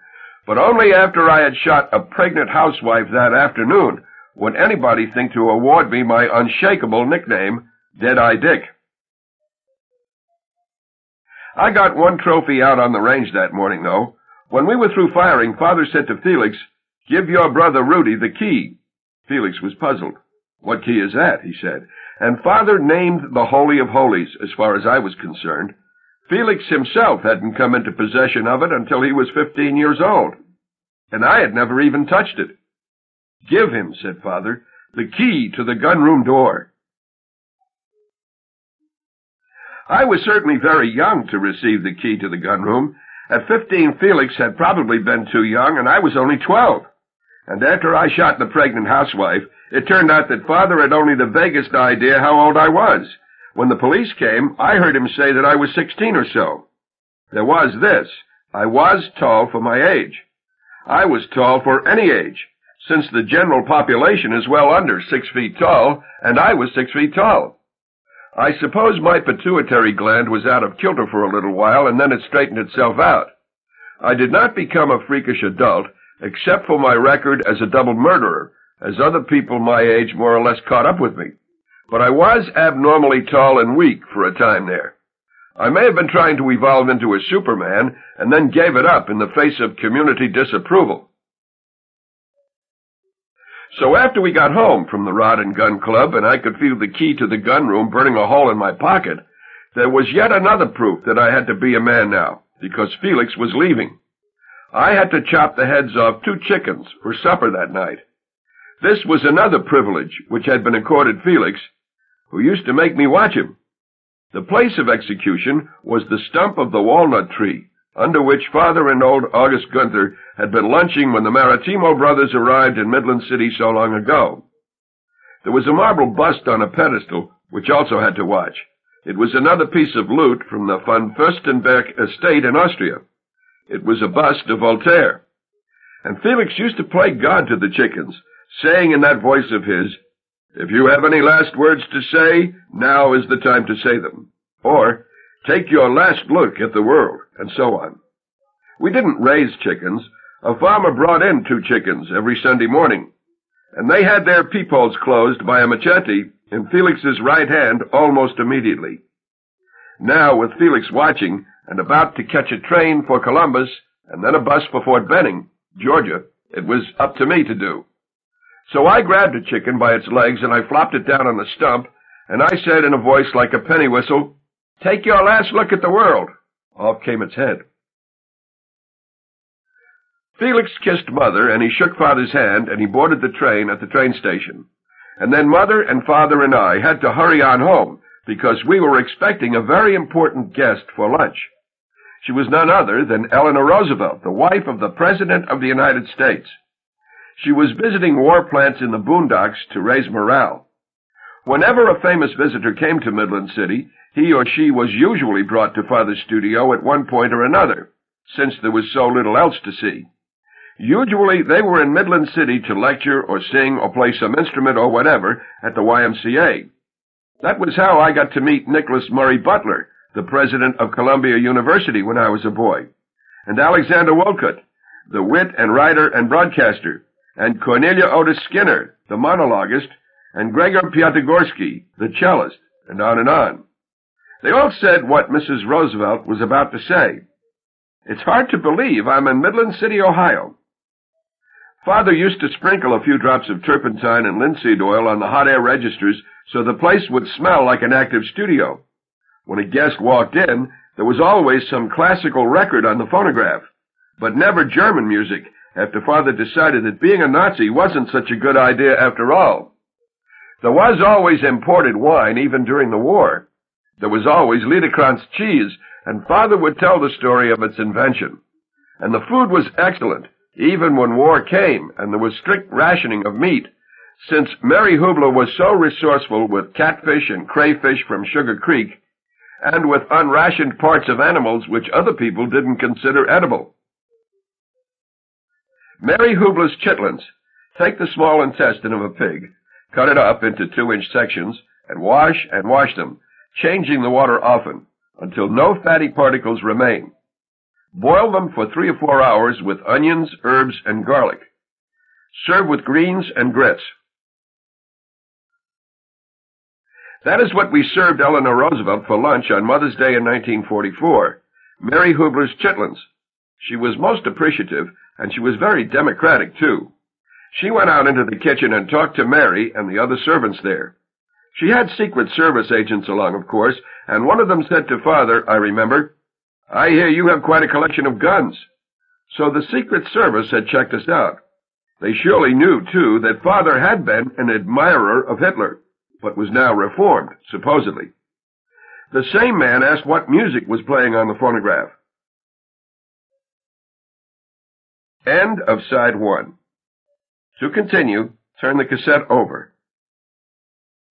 But only after I had shot a pregnant housewife that afternoon would anybody think to award me my unshakable nickname, Dead-Eye Dick. I got one trophy out on the range that morning, though. When we were through firing, Father said to Felix, Give your brother Rudy the key. Felix was puzzled. What key is that? he said. And father named the Holy of Holies, as far as I was concerned. Felix himself hadn't come into possession of it until he was fifteen years old. And I had never even touched it. Give him, said father, the key to the gunroom door. I was certainly very young to receive the key to the gunroom. At fifteen, Felix had probably been too young, and I was only twelve. And after I shot the pregnant housewife, it turned out that father had only the vaguest idea how old I was. When the police came, I heard him say that I was 16 or so. There was this. I was tall for my age. I was tall for any age, since the general population is well under six feet tall, and I was six feet tall. I suppose my pituitary gland was out of kilter for a little while, and then it straightened itself out. I did not become a freakish adult except for my record as a double murderer, as other people my age more or less caught up with me. But I was abnormally tall and weak for a time there. I may have been trying to evolve into a Superman and then gave it up in the face of community disapproval. So after we got home from the Rod and Gun Club and I could feel the key to the gun room burning a hole in my pocket, there was yet another proof that I had to be a man now, because Felix was leaving. I had to chop the heads off two chickens for supper that night. This was another privilege which had been accorded Felix, who used to make me watch him. The place of execution was the stump of the walnut tree, under which father and old August Gunther had been lunching when the Maritimo brothers arrived in Midland City so long ago. There was a marble bust on a pedestal, which also had to watch. It was another piece of loot from the von Furstenberg estate in Austria. It was a bust of Voltaire. And Felix used to play God to the chickens, saying in that voice of his, If you have any last words to say, now is the time to say them. Or, take your last look at the world, and so on. We didn't raise chickens. A farmer brought in two chickens every Sunday morning, and they had their peepholes closed by a machete in Felix's right hand almost immediately. Now, with Felix watching and about to catch a train for Columbus and then a bus for Fort Benning, Georgia, it was up to me to do. So I grabbed a chicken by its legs and I flopped it down on the stump, and I said in a voice like a penny whistle, Take your last look at the world. Off came its head. Felix kissed Mother, and he shook Father's hand, and he boarded the train at the train station. And then Mother and Father and I had to hurry on home, because we were expecting a very important guest for lunch. She was none other than Eleanor Roosevelt, the wife of the President of the United States. She was visiting war plants in the boondocks to raise morale. Whenever a famous visitor came to Midland City, he or she was usually brought to Father's studio at one point or another, since there was so little else to see. Usually they were in Midland City to lecture or sing or play some instrument or whatever at the YMCA. That was how I got to meet Nicholas Murray Butler, the president of Columbia University when I was a boy, and Alexander Woollcott, the wit and writer and broadcaster, and Cornelia Otis Skinner, the monologuist, and Gregor Piatigorsky, the cellist, and on and on. They all said what Mrs. Roosevelt was about to say. It's hard to believe I'm in Midland City, Ohio. Father used to sprinkle a few drops of turpentine and linseed oil on the hot air registers so the place would smell like an active studio. When a guest walked in, there was always some classical record on the phonograph, but never German music after Father decided that being a Nazi wasn't such a good idea after all. There was always imported wine even during the war. There was always Liederkranz cheese, and Father would tell the story of its invention. And the food was excellent, even when war came and there was strict rationing of meat, since Mary Hoobler was so resourceful with catfish and crayfish from Sugar Creek, and with unrationed parts of animals which other people didn't consider edible. Mary Hoobler's chitlins. Take the small intestine of a pig, cut it up into two-inch sections, and wash and wash them, changing the water often, until no fatty particles remain. Boil them for three or four hours with onions, herbs, and garlic. Serve with greens and grits. That is what we served Eleanor Roosevelt for lunch on Mother's Day in 1944. Mary Hoobler's chitlins. She was most appreciative, and she was very democratic, too. She went out into the kitchen and talked to Mary and the other servants there. She had Secret Service agents along, of course, and one of them said to Father, I remember, I hear you have quite a collection of guns. So the Secret Service had checked us out. They surely knew, too, that Father had been an admirer of Hitler, but was now reformed, supposedly. The same man asked what music was playing on the phonograph. End of side one. To continue, turn the cassette over.